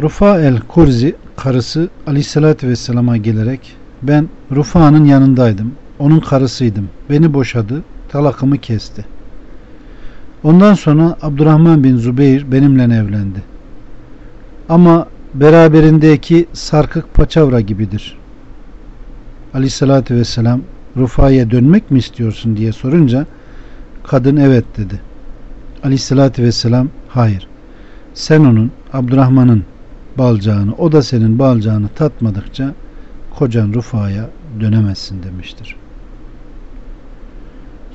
Rufa el-Kurzi karısı Aleyhisselatü Vesselam'a gelerek ben Rufa'nın yanındaydım. Onun karısıydım. Beni boşadı. Talakımı kesti. Ondan sonra Abdurrahman bin Zübeyir benimle evlendi. Ama beraberindeki sarkık paçavra gibidir. Aleyhissalatü vesselam Rufa'ya dönmek mi istiyorsun diye sorunca kadın evet dedi. Aleyhissalatü vesselam hayır. Sen onun Abdurrahman'ın balcağını o da senin balcağını tatmadıkça kocan Rufa'ya dönemezsin demiştir.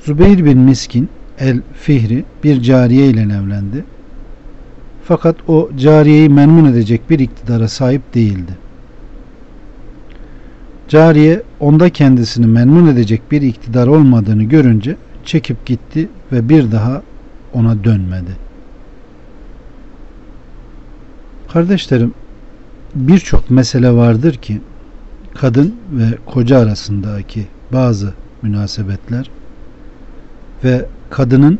Zübeyir bin Miskin el Fihri bir cariye ile evlendi. Fakat o cariyeyi memnun edecek bir iktidara sahip değildi. Cariye onda kendisini memnun edecek bir iktidar olmadığını görünce çekip gitti ve bir daha ona dönmedi. Kardeşlerim birçok mesele vardır ki kadın ve koca arasındaki bazı münasebetler ve kadının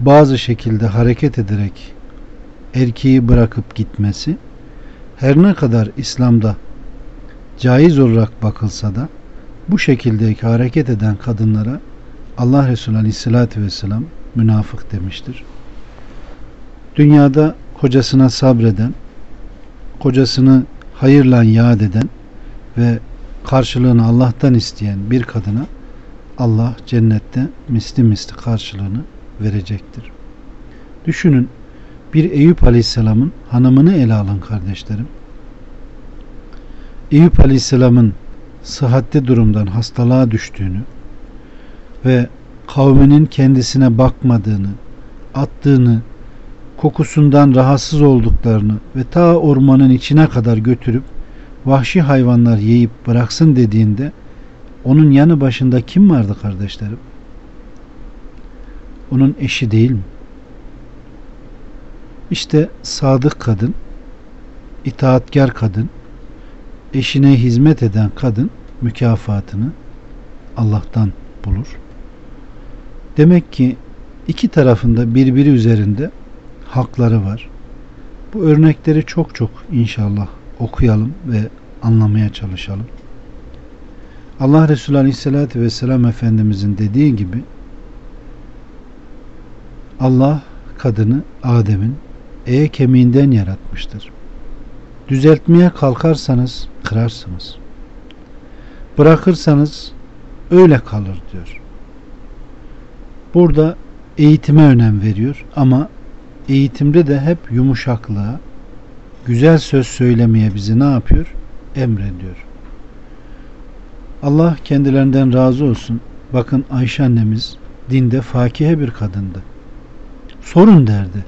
bazı şekilde hareket ederek erkeği bırakıp gitmesi her ne kadar İslam'da caiz olarak bakılsa da bu şekildeki hareket eden kadınlara Allah Resulü Aleyhisselatü Vesselam münafık demiştir. Dünyada kocasına sabreden, kocasını hayırla yad eden ve karşılığını Allah'tan isteyen bir kadına Allah cennette misli misli karşılığını verecektir. Düşünün bir Eyüp Aleyhisselam'ın hanımını ele alın kardeşlerim. Eyüp Aleyhisselam'ın sıhhatli durumdan hastalığa düştüğünü ve kavminin kendisine bakmadığını, attığını, kokusundan rahatsız olduklarını ve ta ormanın içine kadar götürüp vahşi hayvanlar yiyip bıraksın dediğinde onun yanı başında kim vardı kardeşlerim? Onun eşi değil mi? İşte sadık kadın, itaatkar kadın, eşine hizmet eden kadın mükafatını Allah'tan bulur. Demek ki iki tarafında birbiri üzerinde hakları var. Bu örnekleri çok çok inşallah okuyalım ve anlamaya çalışalım. Allah Resulü Aleyhisselatü Vesselam Efendimizin dediği gibi Allah kadını Adem'in e kemiğinden yaratmıştır. Düzeltmeye kalkarsanız kırarsınız. Bırakırsanız öyle kalır diyor. Burada eğitime önem veriyor ama eğitimde de hep yumuşaklığa, güzel söz söylemeye bizi ne yapıyor? Emrediyor. Allah kendilerinden razı olsun. Bakın Ayşe annemiz dinde fakihe bir kadındı. Sorun derdi.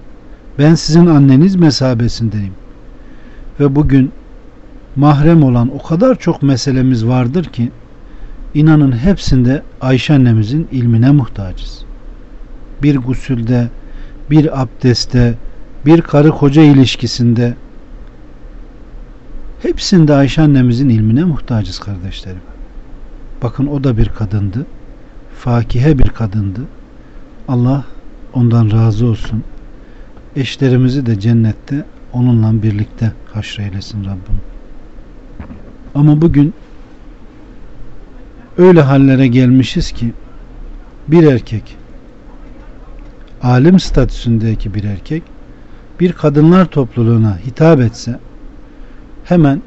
Ben sizin anneniz mesabesindeyim. Ve bugün mahrem olan o kadar çok meselemiz vardır ki inanın hepsinde Ayşe annemizin ilmine muhtacız. Bir gusülde, bir abdeste, bir karı koca ilişkisinde hepsinde Ayşe annemizin ilmine muhtacız kardeşlerim. Bakın o da bir kadındı. Fakihe bir kadındı. Allah ondan razı olsun. Eşlerimizi de cennette onunla birlikte haşreylesin Rabbim. Ama bugün öyle hallere gelmişiz ki bir erkek alim statüsündeki bir erkek bir kadınlar topluluğuna hitap etse hemen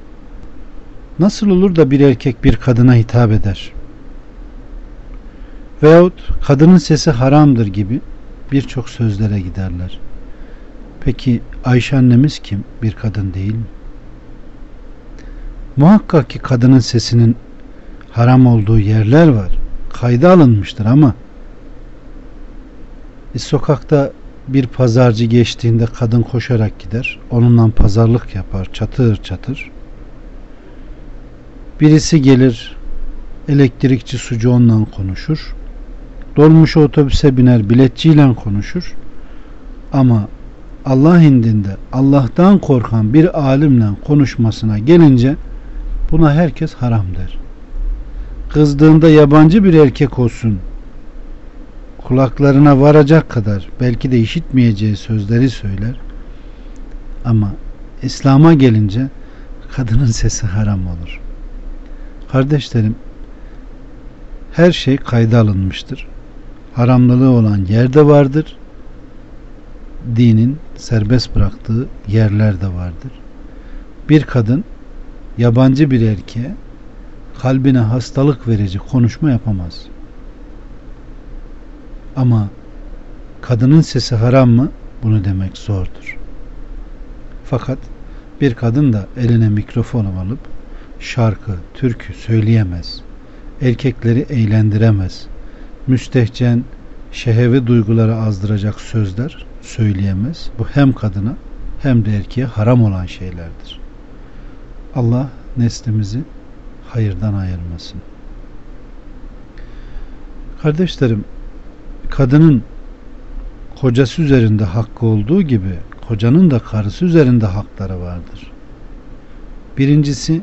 nasıl olur da bir erkek bir kadına hitap eder? Veyahut kadının sesi haramdır gibi birçok sözlere giderler. Peki Ayşe annemiz kim? Bir kadın değil mi? Muhakkak ki kadının sesinin haram olduğu yerler var. Kayda alınmıştır ama e, sokakta bir pazarcı geçtiğinde kadın koşarak gider. Onunla pazarlık yapar. Çatır çatır. Birisi gelir elektrikçi sucu onunla konuşur. Dolmuş otobüse biner biletçiyle konuşur. Ama Allah indinde Allah'tan korkan bir alimle konuşmasına gelince buna herkes haram der. Kızdığında yabancı bir erkek olsun kulaklarına varacak kadar belki de işitmeyeceği sözleri söyler ama İslam'a gelince kadının sesi haram olur. Kardeşlerim her şey kayda alınmıştır. Haramlılığı olan yerde vardır. Dinin serbest bıraktığı yerler de vardır. Bir kadın yabancı bir erkeğe kalbine hastalık verici konuşma yapamaz. Ama kadının sesi haram mı? Bunu demek zordur. Fakat bir kadın da eline mikrofon alıp şarkı, türkü söyleyemez. Erkekleri eğlendiremez. Müstehcen, şehevi duyguları azdıracak sözler söyleyemez. Bu hem kadına hem de erkeğe haram olan şeylerdir. Allah neslimizi hayırdan ayırmasın. Kardeşlerim, kadının kocası üzerinde hakkı olduğu gibi kocanın da karısı üzerinde hakları vardır. Birincisi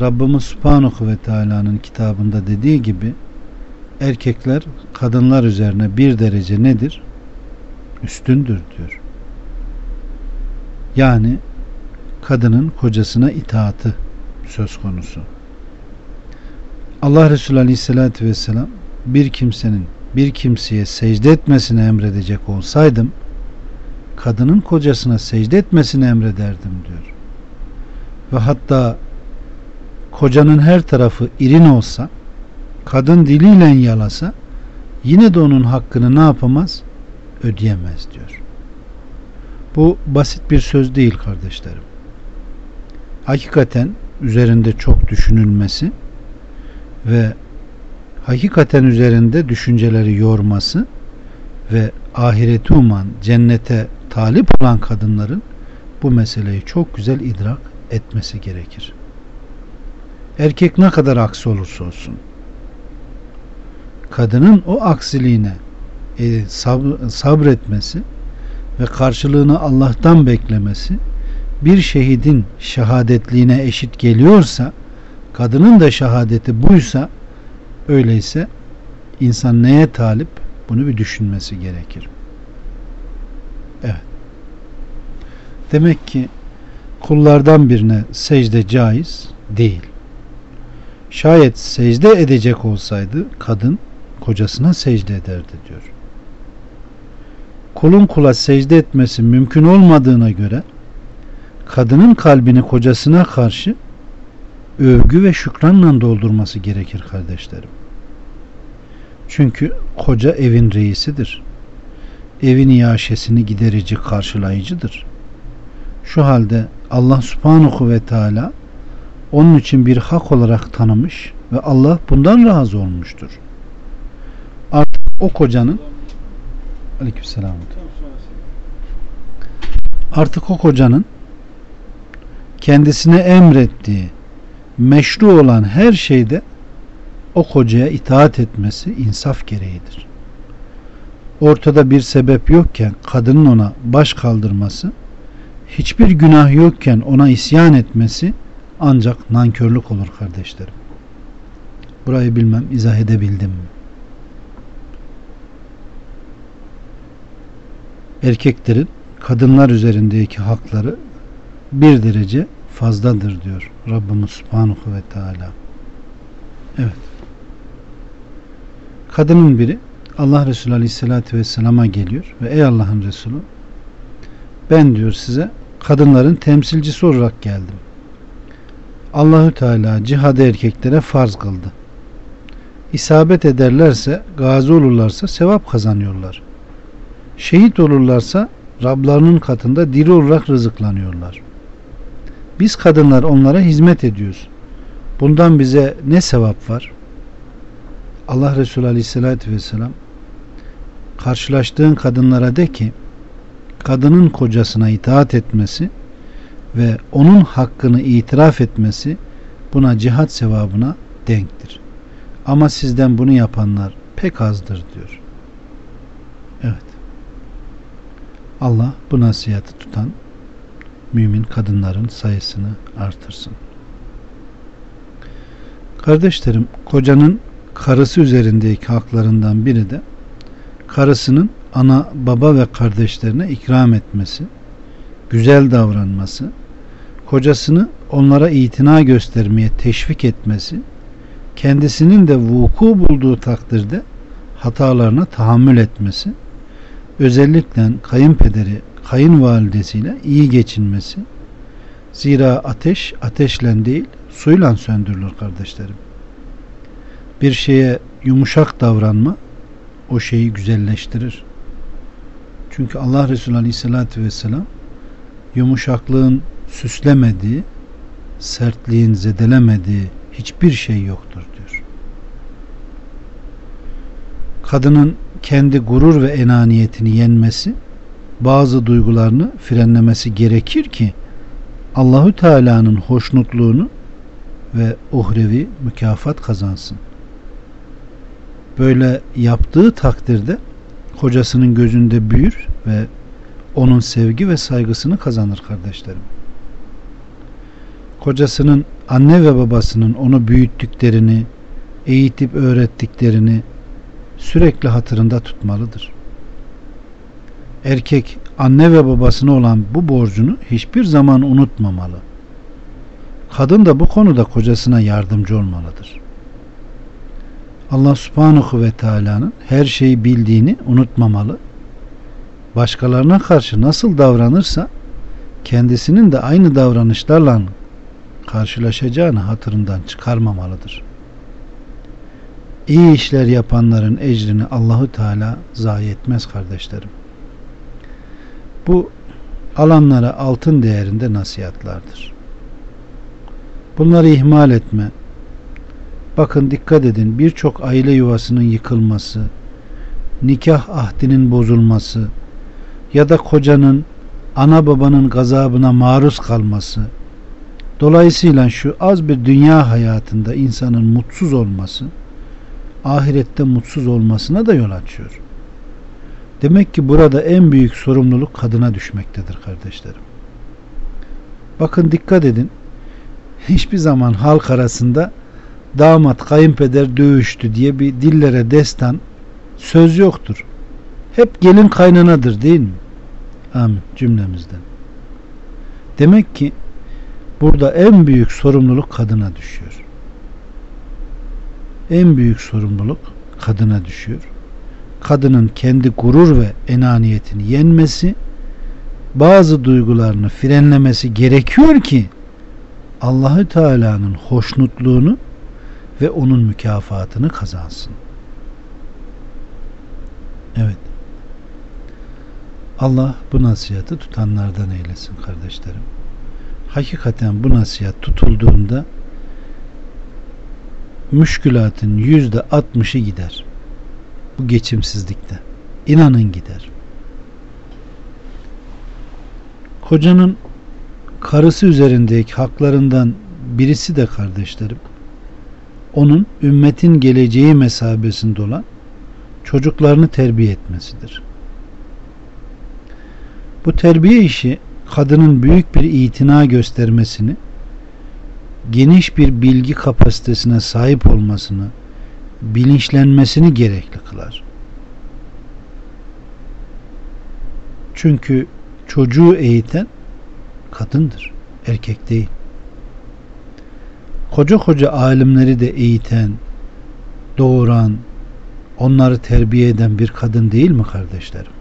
Rabbimiz Subhanahu ve Teala'nın kitabında dediği gibi erkekler kadınlar üzerine bir derece nedir? Üstündür diyor. Yani kadının kocasına itaatı söz konusu. Allah Resulü Aleyhisselatü Vesselam bir kimsenin bir kimseye secde etmesini emredecek olsaydım kadının kocasına secde etmesini emrederdim diyor. Ve hatta kocanın her tarafı irin olsa kadın diliyle yalasa yine de onun hakkını ne yapamaz? Ödeyemez diyor. Bu basit bir söz değil kardeşlerim. Hakikaten üzerinde çok düşünülmesi ve hakikaten üzerinde düşünceleri yorması ve ahireti uman, cennete talip olan kadınların bu meseleyi çok güzel idrak etmesi gerekir. Erkek ne kadar aksi olursa olsun kadının o aksiliğine e, sabr, sabretmesi ve karşılığını Allah'tan beklemesi bir şehidin şehadetliğine eşit geliyorsa kadının da şehadeti buysa öyleyse insan neye talip bunu bir düşünmesi gerekir. Evet. Demek ki kullardan birine secde caiz değil. Şayet secde edecek olsaydı kadın kocasına secde ederdi diyor. Kulun kula secde etmesi mümkün olmadığına göre kadının kalbini kocasına karşı övgü ve şükranla doldurması gerekir kardeşlerim. Çünkü koca evin reisidir. Evin iaşesini giderici, karşılayıcıdır. Şu halde Allah subhanahu ve teala onun için bir hak olarak tanımış ve Allah bundan razı olmuştur. Artık o kocanın Aleykümselam. Artık o kocanın kendisine emrettiği meşru olan her şeyde o kocaya itaat etmesi insaf gereğidir. Ortada bir sebep yokken kadının ona baş kaldırması, hiçbir günah yokken ona isyan etmesi ancak nankörlük olur kardeşlerim. Burayı bilmem izah edebildim? Erkeklerin kadınlar üzerindeki hakları bir derece fazladır diyor Rabbimiz Subhanahu ve Teala. Evet. Kadının biri Allah Resulü Aleyhisselatü Vesselam'a geliyor ve ey Allah'ın Resulü ben diyor size kadınların temsilcisi olarak geldim. Allahü Teala cihadı erkeklere farz kıldı. İsabet ederlerse, gazi olurlarsa sevap kazanıyorlar. Şehit olurlarsa Rablarının katında diri olarak rızıklanıyorlar. Biz kadınlar onlara hizmet ediyoruz. Bundan bize ne sevap var? Allah Resulü Aleyhisselatü Vesselam karşılaştığın kadınlara de ki kadının kocasına itaat etmesi ve onun hakkını itiraf etmesi buna cihat sevabına denktir. Ama sizden bunu yapanlar pek azdır diyor. Evet. Allah bu nasihatı tutan mümin kadınların sayısını artırsın. Kardeşlerim, kocanın karısı üzerindeki haklarından biri de karısının ana, baba ve kardeşlerine ikram etmesi, güzel davranması, kocasını onlara itina göstermeye teşvik etmesi, kendisinin de vuku bulduğu takdirde hatalarına tahammül etmesi, özellikle kayınpederi, kayınvalidesiyle iyi geçinmesi. Zira ateş ateşle değil suyla söndürülür kardeşlerim. Bir şeye yumuşak davranma o şeyi güzelleştirir. Çünkü Allah Resulü Aleyhisselatü Vesselam yumuşaklığın süslemediği, sertliğin zedelemediği hiçbir şey yoktur diyor. Kadının kendi gurur ve enaniyetini yenmesi, bazı duygularını frenlemesi gerekir ki Allahü Teala'nın hoşnutluğunu ve uhrevi mükafat kazansın. Böyle yaptığı takdirde kocasının gözünde büyür ve onun sevgi ve saygısını kazanır kardeşlerim. Kocasının anne ve babasının onu büyüttüklerini, eğitip öğrettiklerini sürekli hatırında tutmalıdır. Erkek anne ve babasına olan bu borcunu hiçbir zaman unutmamalı. Kadın da bu konuda kocasına yardımcı olmalıdır. Allah subhanahu ve teala'nın her şeyi bildiğini unutmamalı. Başkalarına karşı nasıl davranırsa kendisinin de aynı davranışlarla karşılaşacağını hatırından çıkarmamalıdır. İyi işler yapanların ecrini Allahu Teala zayi etmez kardeşlerim. Bu alanlara altın değerinde nasihatlardır. Bunları ihmal etme. Bakın dikkat edin birçok aile yuvasının yıkılması, nikah ahdinin bozulması ya da kocanın ana babanın gazabına maruz kalması, dolayısıyla şu az bir dünya hayatında insanın mutsuz olması, ahirette mutsuz olmasına da yol açıyor. Demek ki burada en büyük sorumluluk kadına düşmektedir kardeşlerim. Bakın dikkat edin. Hiçbir zaman halk arasında damat kayınpeder dövüştü diye bir dillere destan söz yoktur. Hep gelin kaynanadır değil mi? Amin cümlemizden. Demek ki burada en büyük sorumluluk kadına düşüyor. En büyük sorumluluk kadına düşüyor. Kadının kendi gurur ve enaniyetini yenmesi, bazı duygularını frenlemesi gerekiyor ki Allahü Teala'nın hoşnutluğunu ve onun mükafatını kazansın. Evet. Allah bu nasihatı tutanlardan eylesin kardeşlerim. Hakikaten bu nasihat tutulduğunda müşkülatın yüzde altmışı gider. Bu geçimsizlikte. İnanın gider. Kocanın karısı üzerindeki haklarından birisi de kardeşlerim onun ümmetin geleceği mesabesinde olan çocuklarını terbiye etmesidir. Bu terbiye işi kadının büyük bir itina göstermesini, geniş bir bilgi kapasitesine sahip olmasını, bilinçlenmesini gerekli kılar. Çünkü çocuğu eğiten kadındır, erkek değil. Koca koca alimleri de eğiten, doğuran, onları terbiye eden bir kadın değil mi kardeşlerim?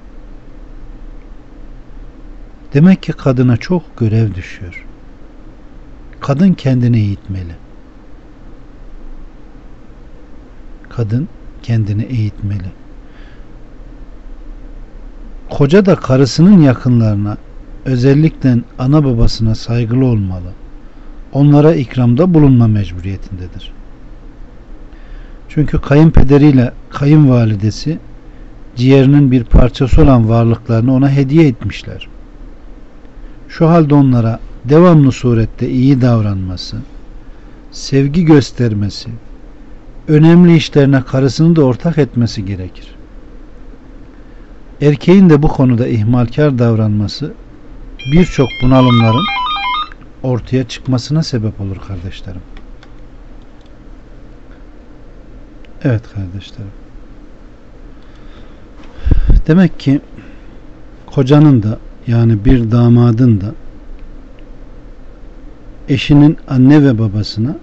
Demek ki kadına çok görev düşüyor. Kadın kendini eğitmeli. Kadın kendini eğitmeli. Koca da karısının yakınlarına özellikle ana babasına saygılı olmalı. Onlara ikramda bulunma mecburiyetindedir. Çünkü kayınpederiyle kayınvalidesi ciğerinin bir parçası olan varlıklarını ona hediye etmişler. Şu halde onlara devamlı surette iyi davranması, sevgi göstermesi, önemli işlerine karısını da ortak etmesi gerekir. Erkeğin de bu konuda ihmalkar davranması birçok bunalımların ortaya çıkmasına sebep olur kardeşlerim. Evet kardeşlerim. Demek ki kocanın da yani bir damadın da eşinin anne ve babasına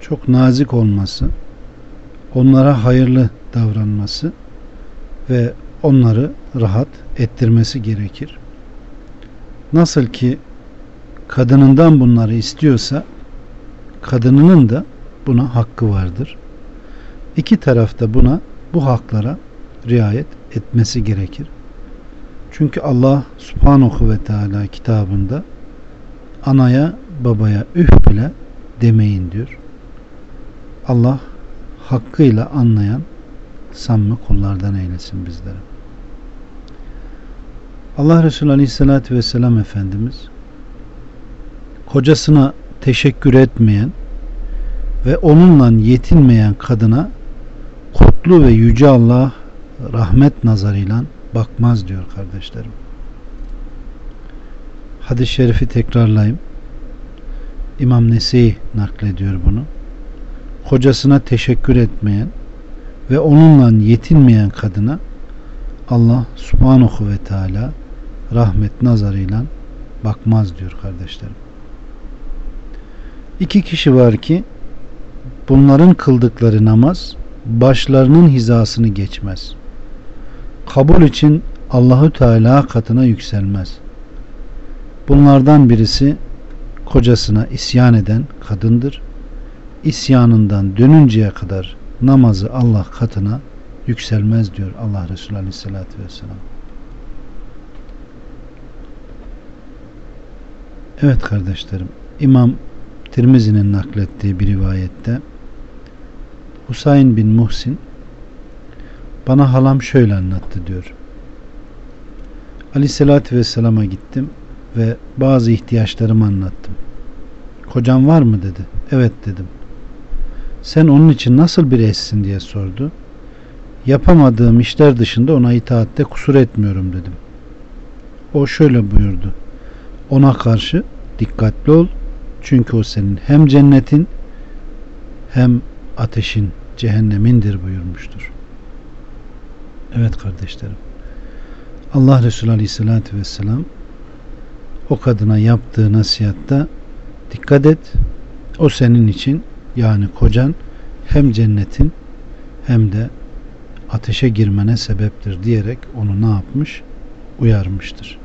çok nazik olması, onlara hayırlı davranması ve onları rahat ettirmesi gerekir. Nasıl ki kadınından bunları istiyorsa kadınının da buna hakkı vardır. İki tarafta buna bu haklara riayet etmesi gerekir. Çünkü Allah subhanahu ve teala kitabında anaya babaya üf bile demeyin diyor. Allah hakkıyla anlayan samimi kullardan eylesin bizleri. Allah Resulü Aleyhisselatü Vesselam Efendimiz kocasına teşekkür etmeyen ve onunla yetinmeyen kadına kutlu ve yüce Allah rahmet nazarıyla bakmaz diyor kardeşlerim. Hadis-i şerifi tekrarlayayım. İmam Nese'yi naklediyor bunu. Kocasına teşekkür etmeyen ve onunla yetinmeyen kadına Allah subhanahu ve teala rahmet nazarıyla bakmaz diyor kardeşlerim. İki kişi var ki bunların kıldıkları namaz başlarının hizasını geçmez. Kabul için Allahü Teala katına yükselmez. Bunlardan birisi kocasına isyan eden kadındır. İsyanından dönünceye kadar namazı Allah katına yükselmez diyor Allah Resulü Aleyhisselatü Vesselam. Evet kardeşlerim İmam Tirmizi'nin naklettiği bir rivayette Husayn bin Muhsin bana halam şöyle anlattı diyor. Aleyhisselatü Vesselam'a gittim ve bazı ihtiyaçlarımı anlattım. Kocam var mı dedi. Evet dedim. Sen onun için nasıl bir eşsin diye sordu. Yapamadığım işler dışında ona itaatte kusur etmiyorum dedim. O şöyle buyurdu. Ona karşı dikkatli ol. Çünkü o senin hem cennetin hem ateşin, cehennemindir buyurmuştur. Evet kardeşlerim. Allah Resulü Aleyhisselatü Vesselam o kadına yaptığı nasihatta dikkat et o senin için yani kocan hem cennetin hem de ateşe girmene sebeptir diyerek onu ne yapmış? Uyarmıştır.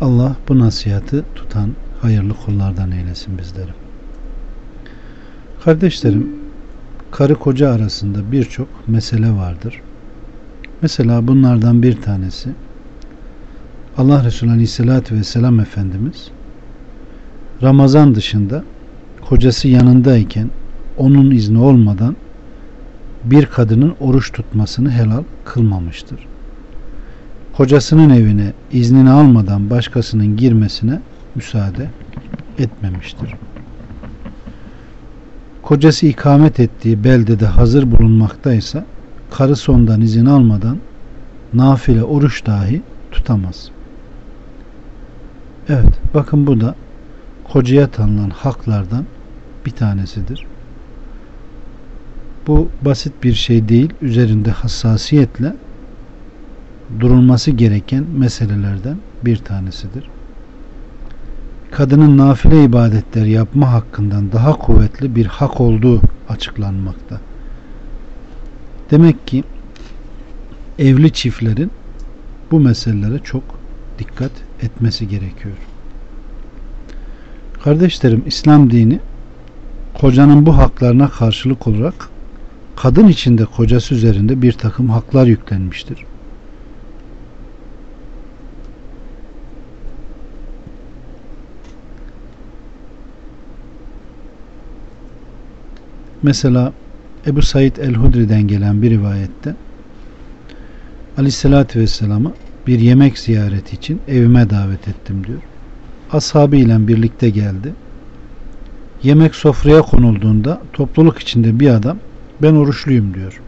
Allah bu nasihatı tutan hayırlı kullardan eylesin bizleri. Kardeşlerim, karı koca arasında birçok mesele vardır. Mesela bunlardan bir tanesi Allah Resulü Aleyhisselatü Vesselam Efendimiz Ramazan dışında kocası yanındayken onun izni olmadan bir kadının oruç tutmasını helal kılmamıştır. Kocasının evine iznini almadan başkasının girmesine müsaade etmemiştir. Kocası ikamet ettiği beldede hazır bulunmaktaysa karısı ondan izin almadan nafile oruç dahi tutamaz. Evet bakın bu da kocaya tanınan haklardan bir tanesidir. Bu basit bir şey değil. Üzerinde hassasiyetle durulması gereken meselelerden bir tanesidir. Kadının nafile ibadetler yapma hakkından daha kuvvetli bir hak olduğu açıklanmakta. Demek ki evli çiftlerin bu meselelere çok dikkat etmesi gerekiyor. Kardeşlerim İslam dini kocanın bu haklarına karşılık olarak kadın içinde kocası üzerinde bir takım haklar yüklenmiştir. Mesela Ebu Said el-Hudri'den gelen bir rivayette Aleyhisselatü Vesselam'ı bir yemek ziyareti için evime davet ettim diyor. Ashabı ile birlikte geldi. Yemek sofraya konulduğunda topluluk içinde bir adam ben oruçluyum diyor.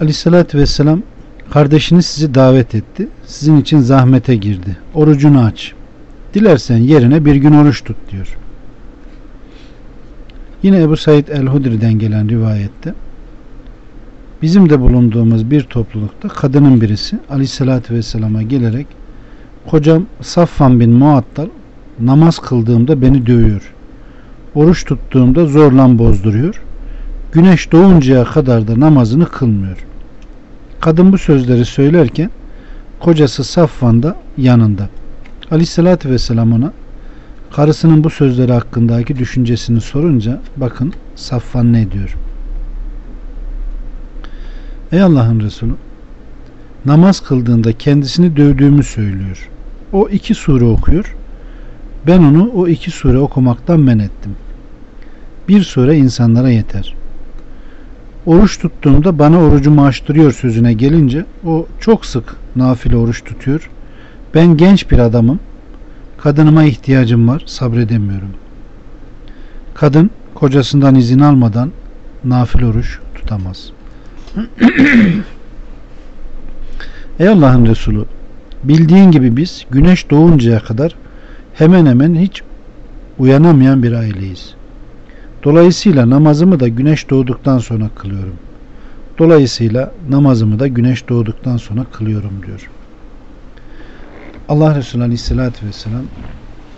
Aleyhissalatü vesselam kardeşiniz sizi davet etti. Sizin için zahmete girdi. Orucunu aç. Dilersen yerine bir gün oruç tut diyor. Yine Ebu Said el-Hudri'den gelen rivayette bizim de bulunduğumuz bir toplulukta kadının birisi Aleyhisselatü Vesselam'a gelerek kocam Safvan bin Muattal namaz kıldığımda beni dövüyor. Oruç tuttuğumda zorlan bozduruyor. Güneş doğuncaya kadar da namazını kılmıyor. Kadın bu sözleri söylerken kocası Safvan da yanında. Aleyhissalatü vesselam ona karısının bu sözleri hakkındaki düşüncesini sorunca bakın Safvan ne diyor. Ey Allah'ın Resulü namaz kıldığında kendisini dövdüğümü söylüyor. O iki sure okuyor. Ben onu o iki sure okumaktan men ettim. Bir sure insanlara yeter. Oruç tuttuğumda bana orucumu açtırıyor sözüne gelince o çok sık nafile oruç tutuyor. Ben genç bir adamım. Kadınıma ihtiyacım var. Sabredemiyorum. Kadın kocasından izin almadan nafile oruç tutamaz. Ey Allah'ın Resulü bildiğin gibi biz güneş doğuncaya kadar hemen hemen hiç uyanamayan bir aileyiz. Dolayısıyla namazımı da güneş doğduktan sonra kılıyorum. Dolayısıyla namazımı da güneş doğduktan sonra kılıyorum diyor. Allah Resulü Aleyhisselatü Vesselam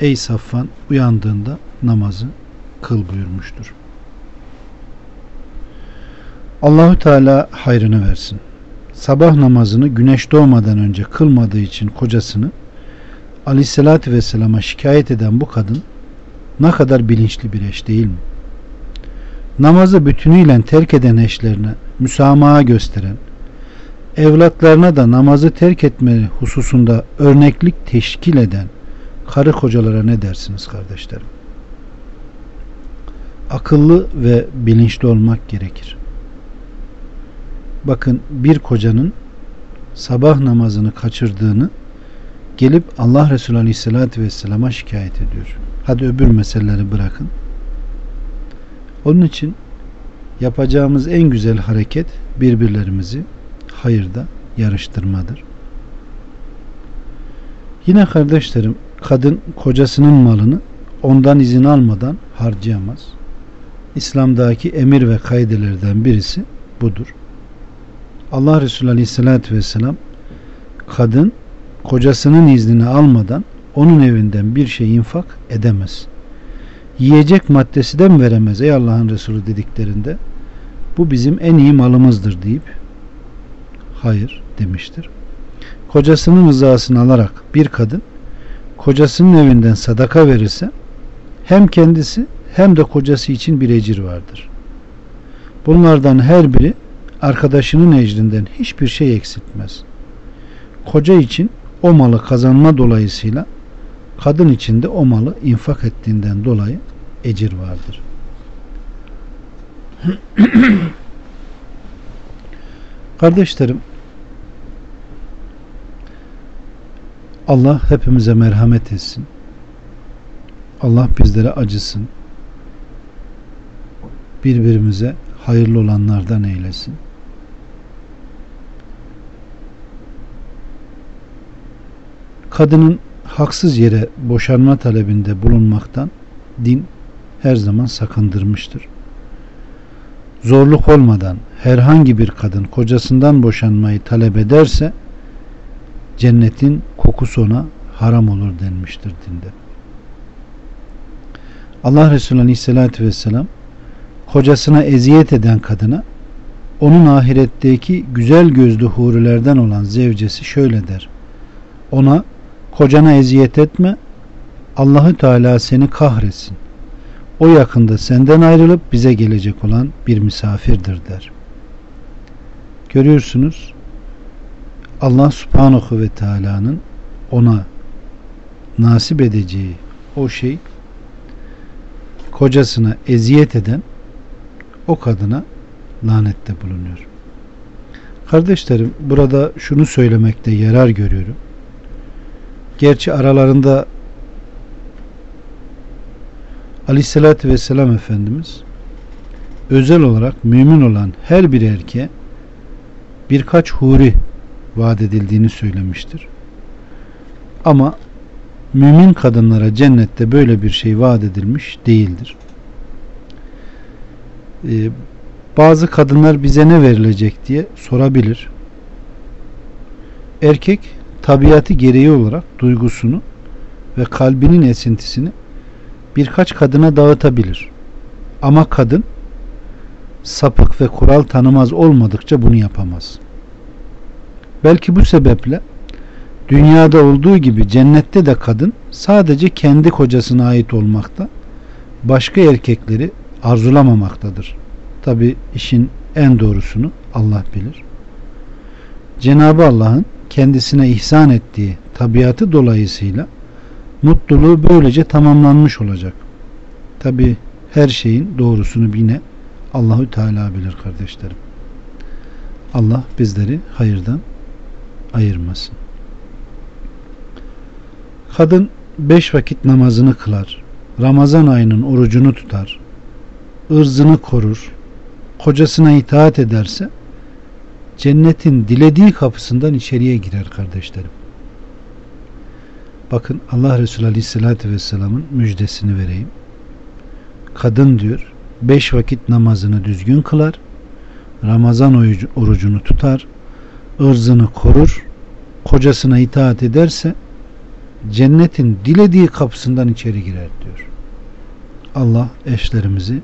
Ey Safvan uyandığında namazı kıl buyurmuştur. Allahü Teala hayrını versin. Sabah namazını güneş doğmadan önce kılmadığı için kocasını Aleyhisselatü Vesselam'a şikayet eden bu kadın ne kadar bilinçli bir eş değil mi? Namazı bütünüyle terk eden eşlerine müsamaha gösteren, evlatlarına da namazı terk etme hususunda örneklik teşkil eden karı kocalara ne dersiniz kardeşlerim? Akıllı ve bilinçli olmak gerekir. Bakın bir kocanın sabah namazını kaçırdığını gelip Allah Resulü Aleyhisselatü Vesselam'a şikayet ediyor. Hadi öbür meseleleri bırakın. Onun için yapacağımız en güzel hareket birbirlerimizi hayırda yarıştırmadır. Yine kardeşlerim kadın kocasının malını ondan izin almadan harcayamaz. İslam'daki emir ve kaidelerden birisi budur. Allah Resulü Aleyhisselatü Vesselam kadın kocasının iznini almadan onun evinden bir şey infak edemez. Yiyecek maddesi de mi veremez ey Allah'ın Resulü dediklerinde bu bizim en iyi malımızdır deyip hayır demiştir. Kocasının rızasını alarak bir kadın kocasının evinden sadaka verirse hem kendisi hem de kocası için bir ecir vardır. Bunlardan her biri arkadaşının ecrinden hiçbir şey eksiltmez. Koca için o malı kazanma dolayısıyla kadın için de o malı infak ettiğinden dolayı ecir vardır. Kardeşlerim Allah hepimize merhamet etsin. Allah bizlere acısın. Birbirimize hayırlı olanlardan eylesin. Kadının haksız yere boşanma talebinde bulunmaktan din her zaman sakındırmıştır. Zorluk olmadan herhangi bir kadın kocasından boşanmayı talep ederse cennetin kokusu ona haram olur denmiştir dinde. Allah Resulü Aleyhisselatü Vesselam kocasına eziyet eden kadına onun ahiretteki güzel gözlü hurilerden olan zevcesi şöyle der. Ona kocana eziyet etme Allahü Teala seni kahretsin. O yakında senden ayrılıp bize gelecek olan bir misafirdir der. Görüyorsunuz Allah subhanahu ve teala'nın ona nasip edeceği o şey kocasına eziyet eden o kadına lanette bulunuyor. Kardeşlerim burada şunu söylemekte yarar görüyorum. Gerçi aralarında Aleyhisselatü Vesselam Efendimiz özel olarak mümin olan her bir erkeğe birkaç huri vaat edildiğini söylemiştir. Ama mümin kadınlara cennette böyle bir şey vaat edilmiş değildir. Ee, bazı kadınlar bize ne verilecek diye sorabilir. Erkek tabiatı gereği olarak duygusunu ve kalbinin esintisini birkaç kadına dağıtabilir. Ama kadın sapık ve kural tanımaz olmadıkça bunu yapamaz. Belki bu sebeple dünyada olduğu gibi cennette de kadın sadece kendi kocasına ait olmakta, başka erkekleri arzulamamaktadır. Tabi işin en doğrusunu Allah bilir. Cenabı Allah'ın kendisine ihsan ettiği tabiatı dolayısıyla mutluluğu böylece tamamlanmış olacak. Tabi her şeyin doğrusunu yine Allahü Teala bilir kardeşlerim. Allah bizleri hayırdan ayırmasın. Kadın beş vakit namazını kılar. Ramazan ayının orucunu tutar. ırzını korur. Kocasına itaat ederse cennetin dilediği kapısından içeriye girer kardeşlerim. Bakın Allah Resulü Aleyhisselatü Vesselam'ın müjdesini vereyim. Kadın diyor beş vakit namazını düzgün kılar, Ramazan orucunu tutar, ırzını korur, kocasına itaat ederse cennetin dilediği kapısından içeri girer diyor. Allah eşlerimizi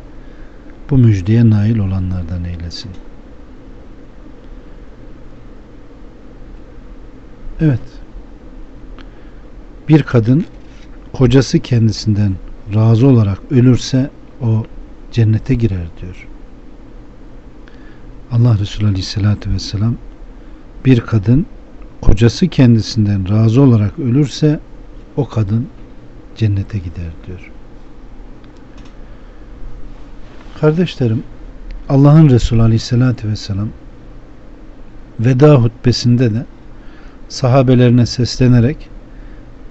bu müjdeye nail olanlardan eylesin. Evet. Bir kadın kocası kendisinden razı olarak ölürse o cennete girer diyor. Allah Resulü Aleyhisselatü Vesselam bir kadın kocası kendisinden razı olarak ölürse o kadın cennete gider diyor. Kardeşlerim Allah'ın Resulü Aleyhisselatü Vesselam veda hutbesinde de sahabelerine seslenerek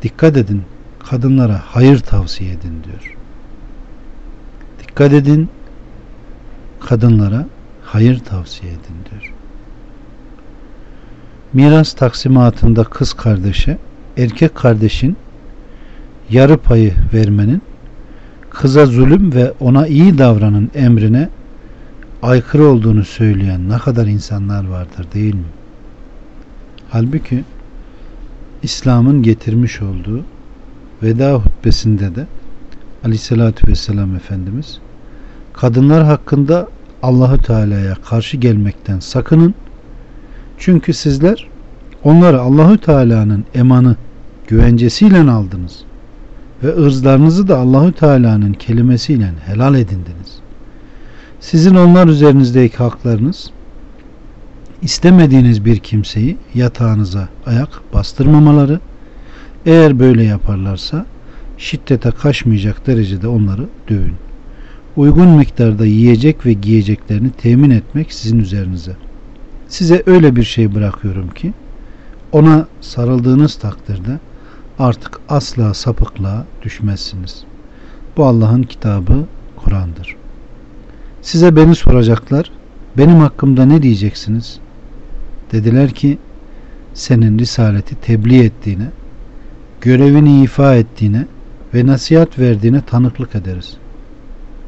dikkat edin kadınlara hayır tavsiye edin diyor. Dikkat edin kadınlara hayır tavsiye edin diyor. Miras taksimatında kız kardeşe erkek kardeşin yarı payı vermenin kıza zulüm ve ona iyi davranın emrine aykırı olduğunu söyleyen ne kadar insanlar vardır değil mi? Halbuki İslam'ın getirmiş olduğu veda hutbesinde de Aleyhisselatü Vesselam Efendimiz kadınlar hakkında Allahü Teala'ya karşı gelmekten sakının. Çünkü sizler onları Allahü Teala'nın emanı güvencesiyle aldınız ve ırzlarınızı da Allahü Teala'nın kelimesiyle helal edindiniz. Sizin onlar üzerinizdeki haklarınız istemediğiniz bir kimseyi yatağınıza ayak bastırmamaları eğer böyle yaparlarsa şiddete kaçmayacak derecede onları dövün. Uygun miktarda yiyecek ve giyeceklerini temin etmek sizin üzerinize. Size öyle bir şey bırakıyorum ki ona sarıldığınız takdirde artık asla sapıklığa düşmezsiniz. Bu Allah'ın kitabı Kur'an'dır. Size beni soracaklar. Benim hakkımda ne diyeceksiniz? Dediler ki senin risaleti tebliğ ettiğine, görevini ifa ettiğine ve nasihat verdiğine tanıklık ederiz.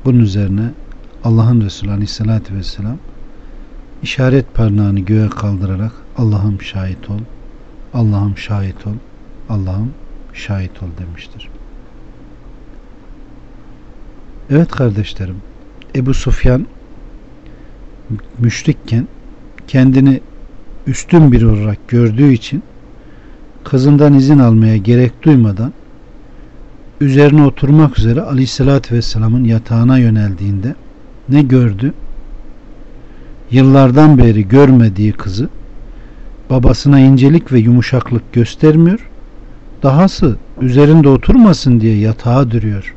Bunun üzerine Allah'ın Resulü Aleyhisselatü Vesselam işaret parmağını göğe kaldırarak Allah'ım şahit ol, Allah'ım şahit ol, Allah'ım şahit ol demiştir. Evet kardeşlerim, Ebu Sufyan müşrikken kendini üstün biri olarak gördüğü için kızından izin almaya gerek duymadan üzerine oturmak üzere Aleyhisselatü Vesselam'ın yatağına yöneldiğinde ne gördü? Yıllardan beri görmediği kızı babasına incelik ve yumuşaklık göstermiyor. Dahası üzerinde oturmasın diye yatağa duruyor.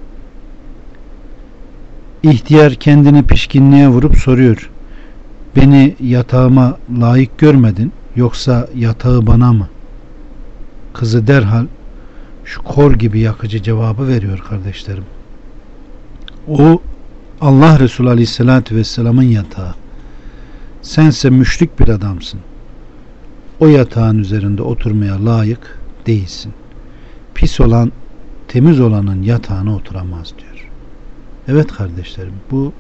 İhtiyar kendini pişkinliğe vurup soruyor. Beni yatağıma layık görmedin yoksa yatağı bana mı? Kızı derhal şu kor gibi yakıcı cevabı veriyor kardeşlerim. O Allah Resulü Aleyhisselatü Vesselam'ın yatağı. Sense müşrik bir adamsın. O yatağın üzerinde oturmaya layık değilsin. Pis olan temiz olanın yatağına oturamaz diyor. Evet kardeşlerim bu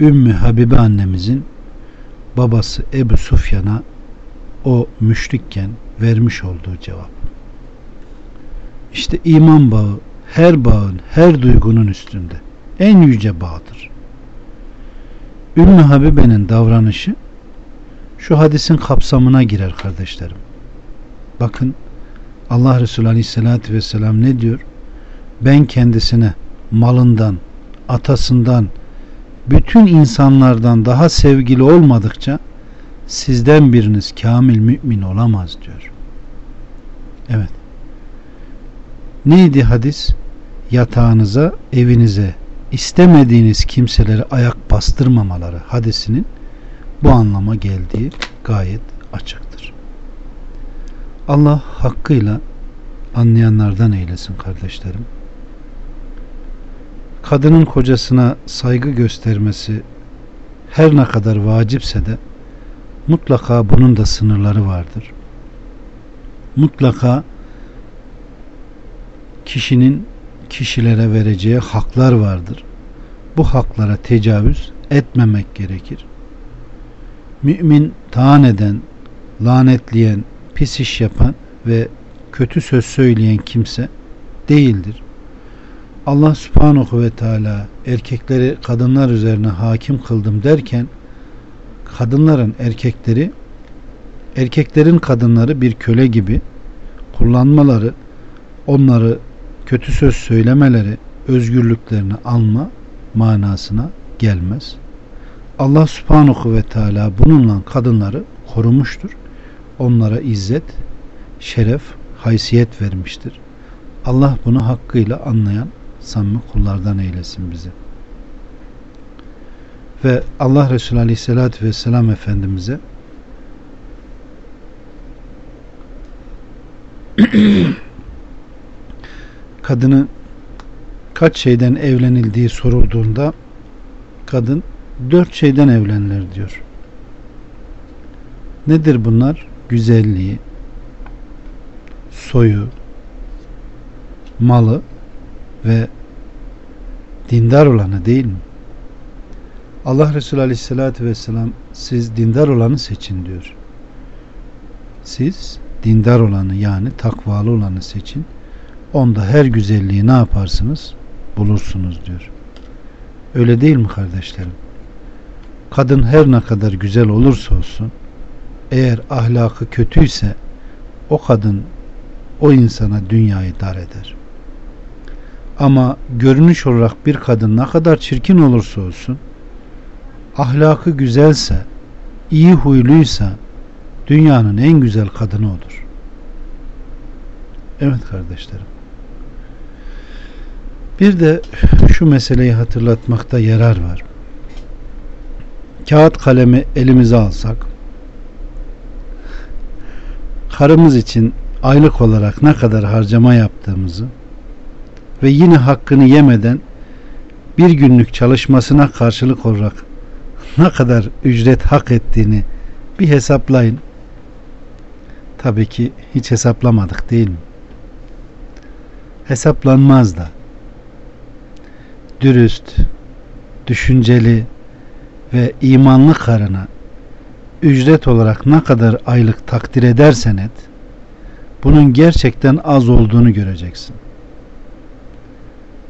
Ümmü Habibe annemizin babası Ebu Sufyan'a o müşrikken vermiş olduğu cevap. İşte iman bağı her bağın, her duygunun üstünde. En yüce bağdır. Ümmü Habibe'nin davranışı şu hadisin kapsamına girer kardeşlerim. Bakın Allah Resulü Aleyhisselatü Vesselam ne diyor? Ben kendisine malından, atasından, bütün insanlardan daha sevgili olmadıkça sizden biriniz kamil mümin olamaz diyor. Evet. Neydi hadis? Yatağınıza, evinize istemediğiniz kimselere ayak bastırmamaları hadisinin bu anlama geldiği gayet açıktır. Allah hakkıyla anlayanlardan eylesin kardeşlerim. Kadının kocasına saygı göstermesi her ne kadar vacipse de mutlaka bunun da sınırları vardır. Mutlaka kişinin kişilere vereceği haklar vardır. Bu haklara tecavüz etmemek gerekir. Mümin taan eden, lanetleyen, pis iş yapan ve kötü söz söyleyen kimse değildir. Allah subhanahu ve teala erkekleri kadınlar üzerine hakim kıldım derken kadınların erkekleri erkeklerin kadınları bir köle gibi kullanmaları, onları kötü söz söylemeleri, özgürlüklerini alma manasına gelmez. Allah subhanahu ve teala bununla kadınları korumuştur. Onlara izzet, şeref, haysiyet vermiştir. Allah bunu hakkıyla anlayan samimi kullardan eylesin bizi. Ve Allah Resulü Aleyhisselatü Vesselam Efendimiz'e kadını kaç şeyden evlenildiği sorulduğunda kadın dört şeyden evlenilir diyor. Nedir bunlar? Güzelliği, soyu, malı ve dindar olanı değil mi? Allah Resulü Aleyhisselatü Vesselam siz dindar olanı seçin diyor. Siz dindar olanı yani takvalı olanı seçin. Onda her güzelliği ne yaparsınız? Bulursunuz diyor. Öyle değil mi kardeşlerim? Kadın her ne kadar güzel olursa olsun eğer ahlakı kötüyse o kadın o insana dünyayı dar eder. Ama görünüş olarak bir kadın ne kadar çirkin olursa olsun ahlakı güzelse iyi huyluysa dünyanın en güzel kadını odur. Evet kardeşlerim. Bir de şu meseleyi hatırlatmakta yarar var. Kağıt kalemi elimize alsak karımız için aylık olarak ne kadar harcama yaptığımızı ve yine hakkını yemeden bir günlük çalışmasına karşılık olarak ne kadar ücret hak ettiğini bir hesaplayın. Tabii ki hiç hesaplamadık değil mi? Hesaplanmaz da. Dürüst, düşünceli ve imanlı karına ücret olarak ne kadar aylık takdir edersen et, bunun gerçekten az olduğunu göreceksin.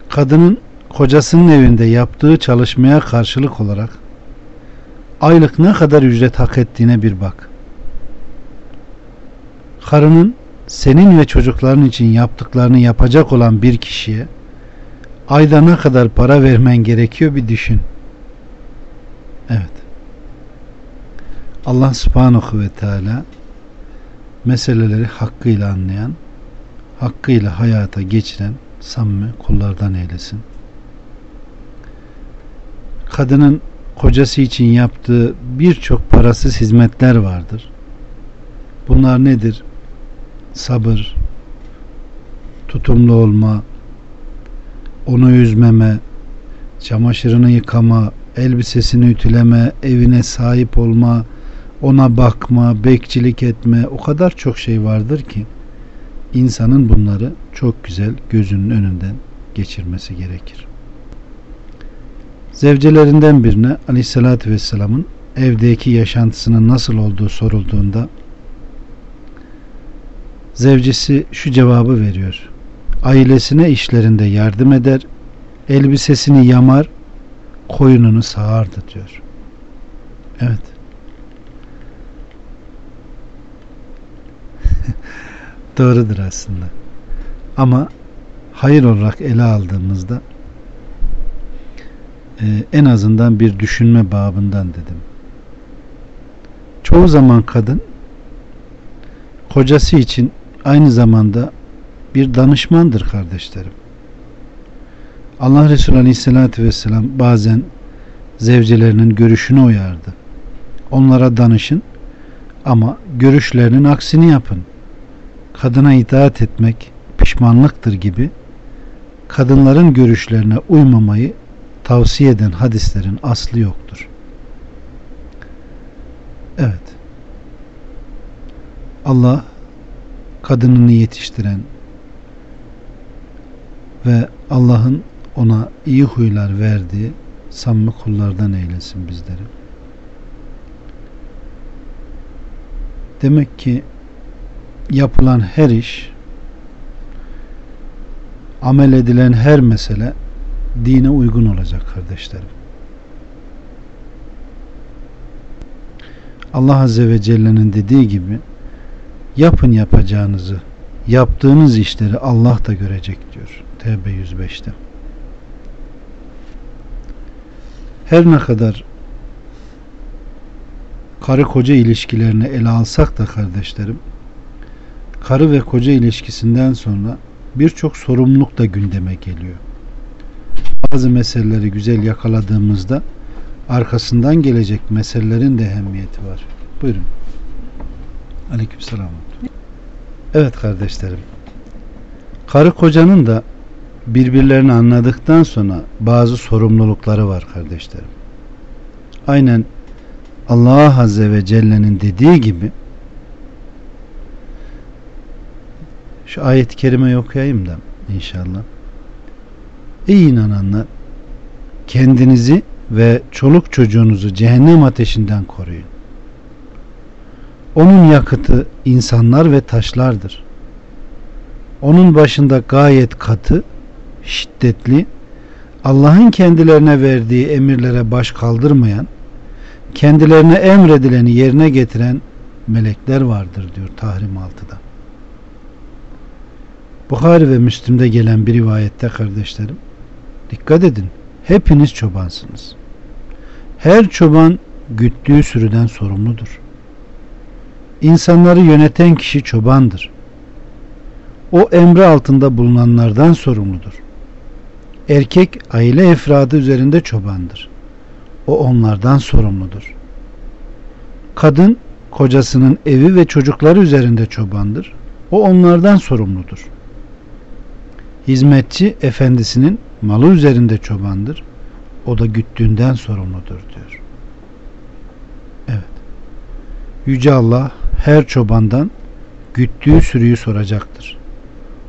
Kadının kocasının evinde yaptığı çalışmaya karşılık olarak aylık ne kadar ücret hak ettiğine bir bak. Karının senin ve çocukların için yaptıklarını yapacak olan bir kişiye ayda ne kadar para vermen gerekiyor bir düşün. Evet. Allah subhanahu ve teala meseleleri hakkıyla anlayan, hakkıyla hayata geçiren samimi kullardan eylesin. Kadının kocası için yaptığı birçok parasız hizmetler vardır. Bunlar nedir? Sabır, tutumlu olma, onu üzmeme, çamaşırını yıkama, elbisesini ütüleme, evine sahip olma, ona bakma, bekçilik etme o kadar çok şey vardır ki insanın bunları çok güzel gözünün önünden geçirmesi gerekir. Zevcelerinden birine aleyhissalatü vesselamın evdeki yaşantısının nasıl olduğu sorulduğunda zevcesi şu cevabı veriyor. Ailesine işlerinde yardım eder, elbisesini yamar, koyununu sağardı diyor. Evet. Doğrudur aslında. Ama hayır olarak ele aldığımızda e, en azından bir düşünme babından dedim. Çoğu zaman kadın kocası için aynı zamanda bir danışmandır kardeşlerim. Allah Resulü Aleyhisselatü Vesselam bazen zevcelerinin görüşünü uyardı. Onlara danışın ama görüşlerinin aksini yapın. Kadına itaat etmek pişmanlıktır gibi kadınların görüşlerine uymamayı tavsiye eden hadislerin aslı yoktur. Evet. Allah kadınını yetiştiren ve Allah'ın ona iyi huylar verdiği samimi kullardan eylesin bizleri. Demek ki yapılan her iş amel edilen her mesele dine uygun olacak kardeşlerim. Allah Azze ve Celle'nin dediği gibi yapın yapacağınızı yaptığınız işleri Allah da görecek diyor. Tevbe 105'te. Her ne kadar karı koca ilişkilerini ele alsak da kardeşlerim karı ve koca ilişkisinden sonra birçok sorumluluk da gündeme geliyor. Bazı meseleleri güzel yakaladığımızda arkasından gelecek meselelerin de ehemmiyeti var. Buyurun. Aleykümselam. Evet kardeşlerim. Karı kocanın da birbirlerini anladıktan sonra bazı sorumlulukları var kardeşlerim. Aynen Allah Azze ve Celle'nin dediği gibi şu ayet-i kerimeyi okuyayım da inşallah. İyi inananlar kendinizi ve çoluk çocuğunuzu cehennem ateşinden koruyun. Onun yakıtı insanlar ve taşlardır. Onun başında gayet katı, şiddetli, Allah'ın kendilerine verdiği emirlere baş kaldırmayan, kendilerine emredileni yerine getiren melekler vardır diyor Tahrim 6'da. Bukhari ve Müslim'de gelen bir rivayette kardeşlerim, dikkat edin, hepiniz çobansınız. Her çoban güttüğü sürüden sorumludur. İnsanları yöneten kişi çobandır. O emri altında bulunanlardan sorumludur. Erkek aile efradı üzerinde çobandır. O onlardan sorumludur. Kadın kocasının evi ve çocukları üzerinde çobandır. O onlardan sorumludur. Hizmetçi efendisinin malı üzerinde çobandır. O da güttüğünden sorumludur diyor. Evet. Yüce Allah her çobandan güttüğü sürüyü soracaktır.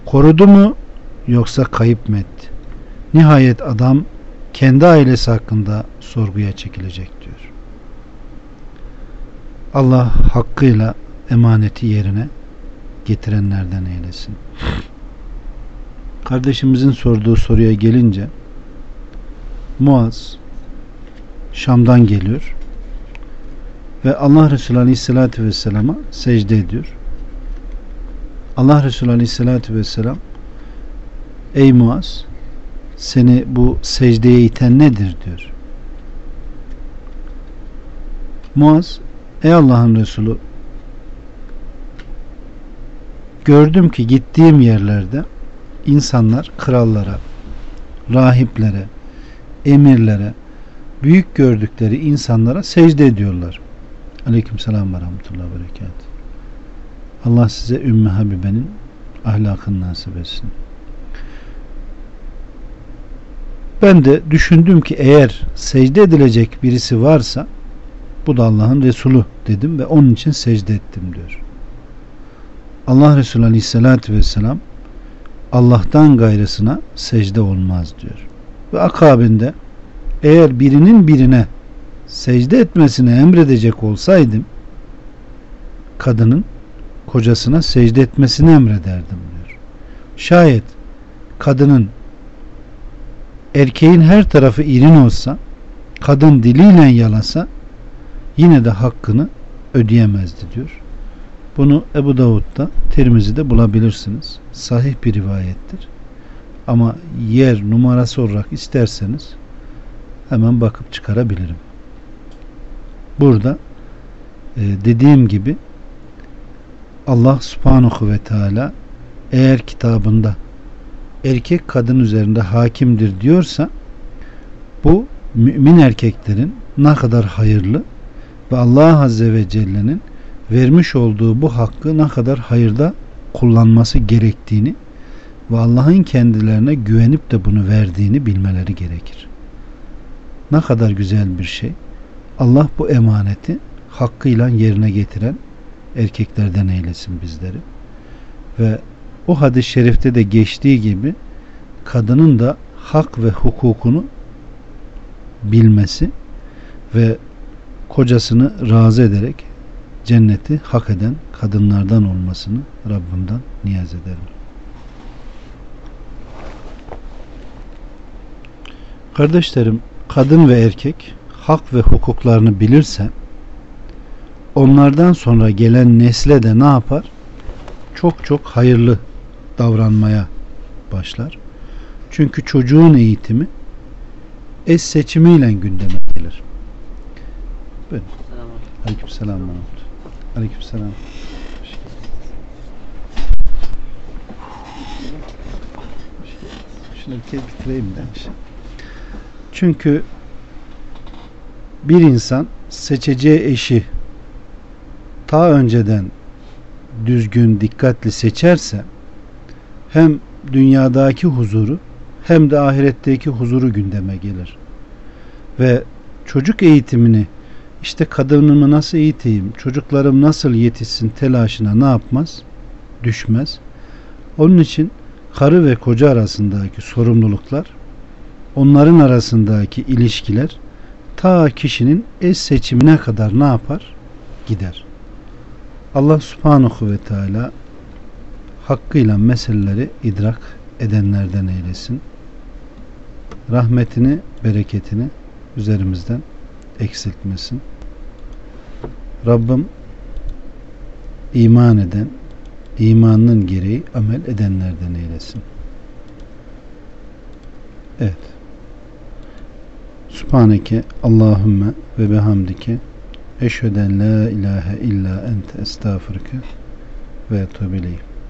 Korudu mu yoksa kayıp mı etti? Nihayet adam kendi ailesi hakkında sorguya çekilecek diyor. Allah hakkıyla emaneti yerine getirenlerden eylesin. Kardeşimizin sorduğu soruya gelince Muaz Şam'dan geliyor ve Allah Resulü Aleyhisselatü Vesselam'a secde ediyor. Allah Resulü Aleyhisselatü Vesselam Ey Muaz seni bu secdeye iten nedir diyor. Muaz Ey Allah'ın Resulü gördüm ki gittiğim yerlerde insanlar krallara, rahiplere, emirlere, büyük gördükleri insanlara secde ediyorlar. Aleyküm selam ve rahmetullah berekat. Allah size Ümmü Habibe'nin ahlakını nasip etsin. Ben de düşündüm ki eğer secde edilecek birisi varsa bu da Allah'ın Resulü dedim ve onun için secde ettim diyor. Allah Resulü Aleyhisselatü Vesselam Allah'tan gayrısına secde olmaz diyor. Ve akabinde eğer birinin birine secde etmesini emredecek olsaydım kadının kocasına secde etmesini emrederdim diyor. Şayet kadının erkeğin her tarafı irin olsa kadın diliyle yalasa yine de hakkını ödeyemezdi diyor. Bunu Ebu Davud'da Tirmizi'de bulabilirsiniz. Sahih bir rivayettir. Ama yer numarası olarak isterseniz hemen bakıp çıkarabilirim. Burada e, dediğim gibi Allah subhanahu ve teala eğer kitabında erkek kadın üzerinde hakimdir diyorsa bu mümin erkeklerin ne kadar hayırlı ve Allah Azze ve Celle'nin vermiş olduğu bu hakkı ne kadar hayırda kullanması gerektiğini ve Allah'ın kendilerine güvenip de bunu verdiğini bilmeleri gerekir. Ne kadar güzel bir şey. Allah bu emaneti hakkıyla yerine getiren erkeklerden eylesin bizleri. Ve o hadis-i şerifte de geçtiği gibi kadının da hak ve hukukunu bilmesi ve kocasını razı ederek cenneti hak eden kadınlardan olmasını Rabbimden niyaz ederim. Kardeşlerim, kadın ve erkek hak ve hukuklarını bilirse onlardan sonra gelen nesle de ne yapar? Çok çok hayırlı davranmaya başlar. Çünkü çocuğun eğitimi es seçimiyle gündeme gelir. Buyurun. Aleykümselam. Aleykümselam. Şunu bir bitireyim demiş. Çünkü bir insan seçeceği eşi ta önceden düzgün, dikkatli seçerse hem dünyadaki huzuru hem de ahiretteki huzuru gündeme gelir. Ve çocuk eğitimini işte kadınımı nasıl eğiteyim, çocuklarım nasıl yetişsin telaşına ne yapmaz? Düşmez. Onun için karı ve koca arasındaki sorumluluklar, onların arasındaki ilişkiler ta kişinin eş seçimine kadar ne yapar? Gider. Allah subhanahu ve teala hakkıyla meseleleri idrak edenlerden eylesin. Rahmetini, bereketini üzerimizden eksiltmesin. Rabbim iman eden, imanının gereği amel edenlerden eylesin. Evet. Subhaneke Allahümme ve bihamdike eşheden la ilahe illa ente estağfurke ve etubileyim.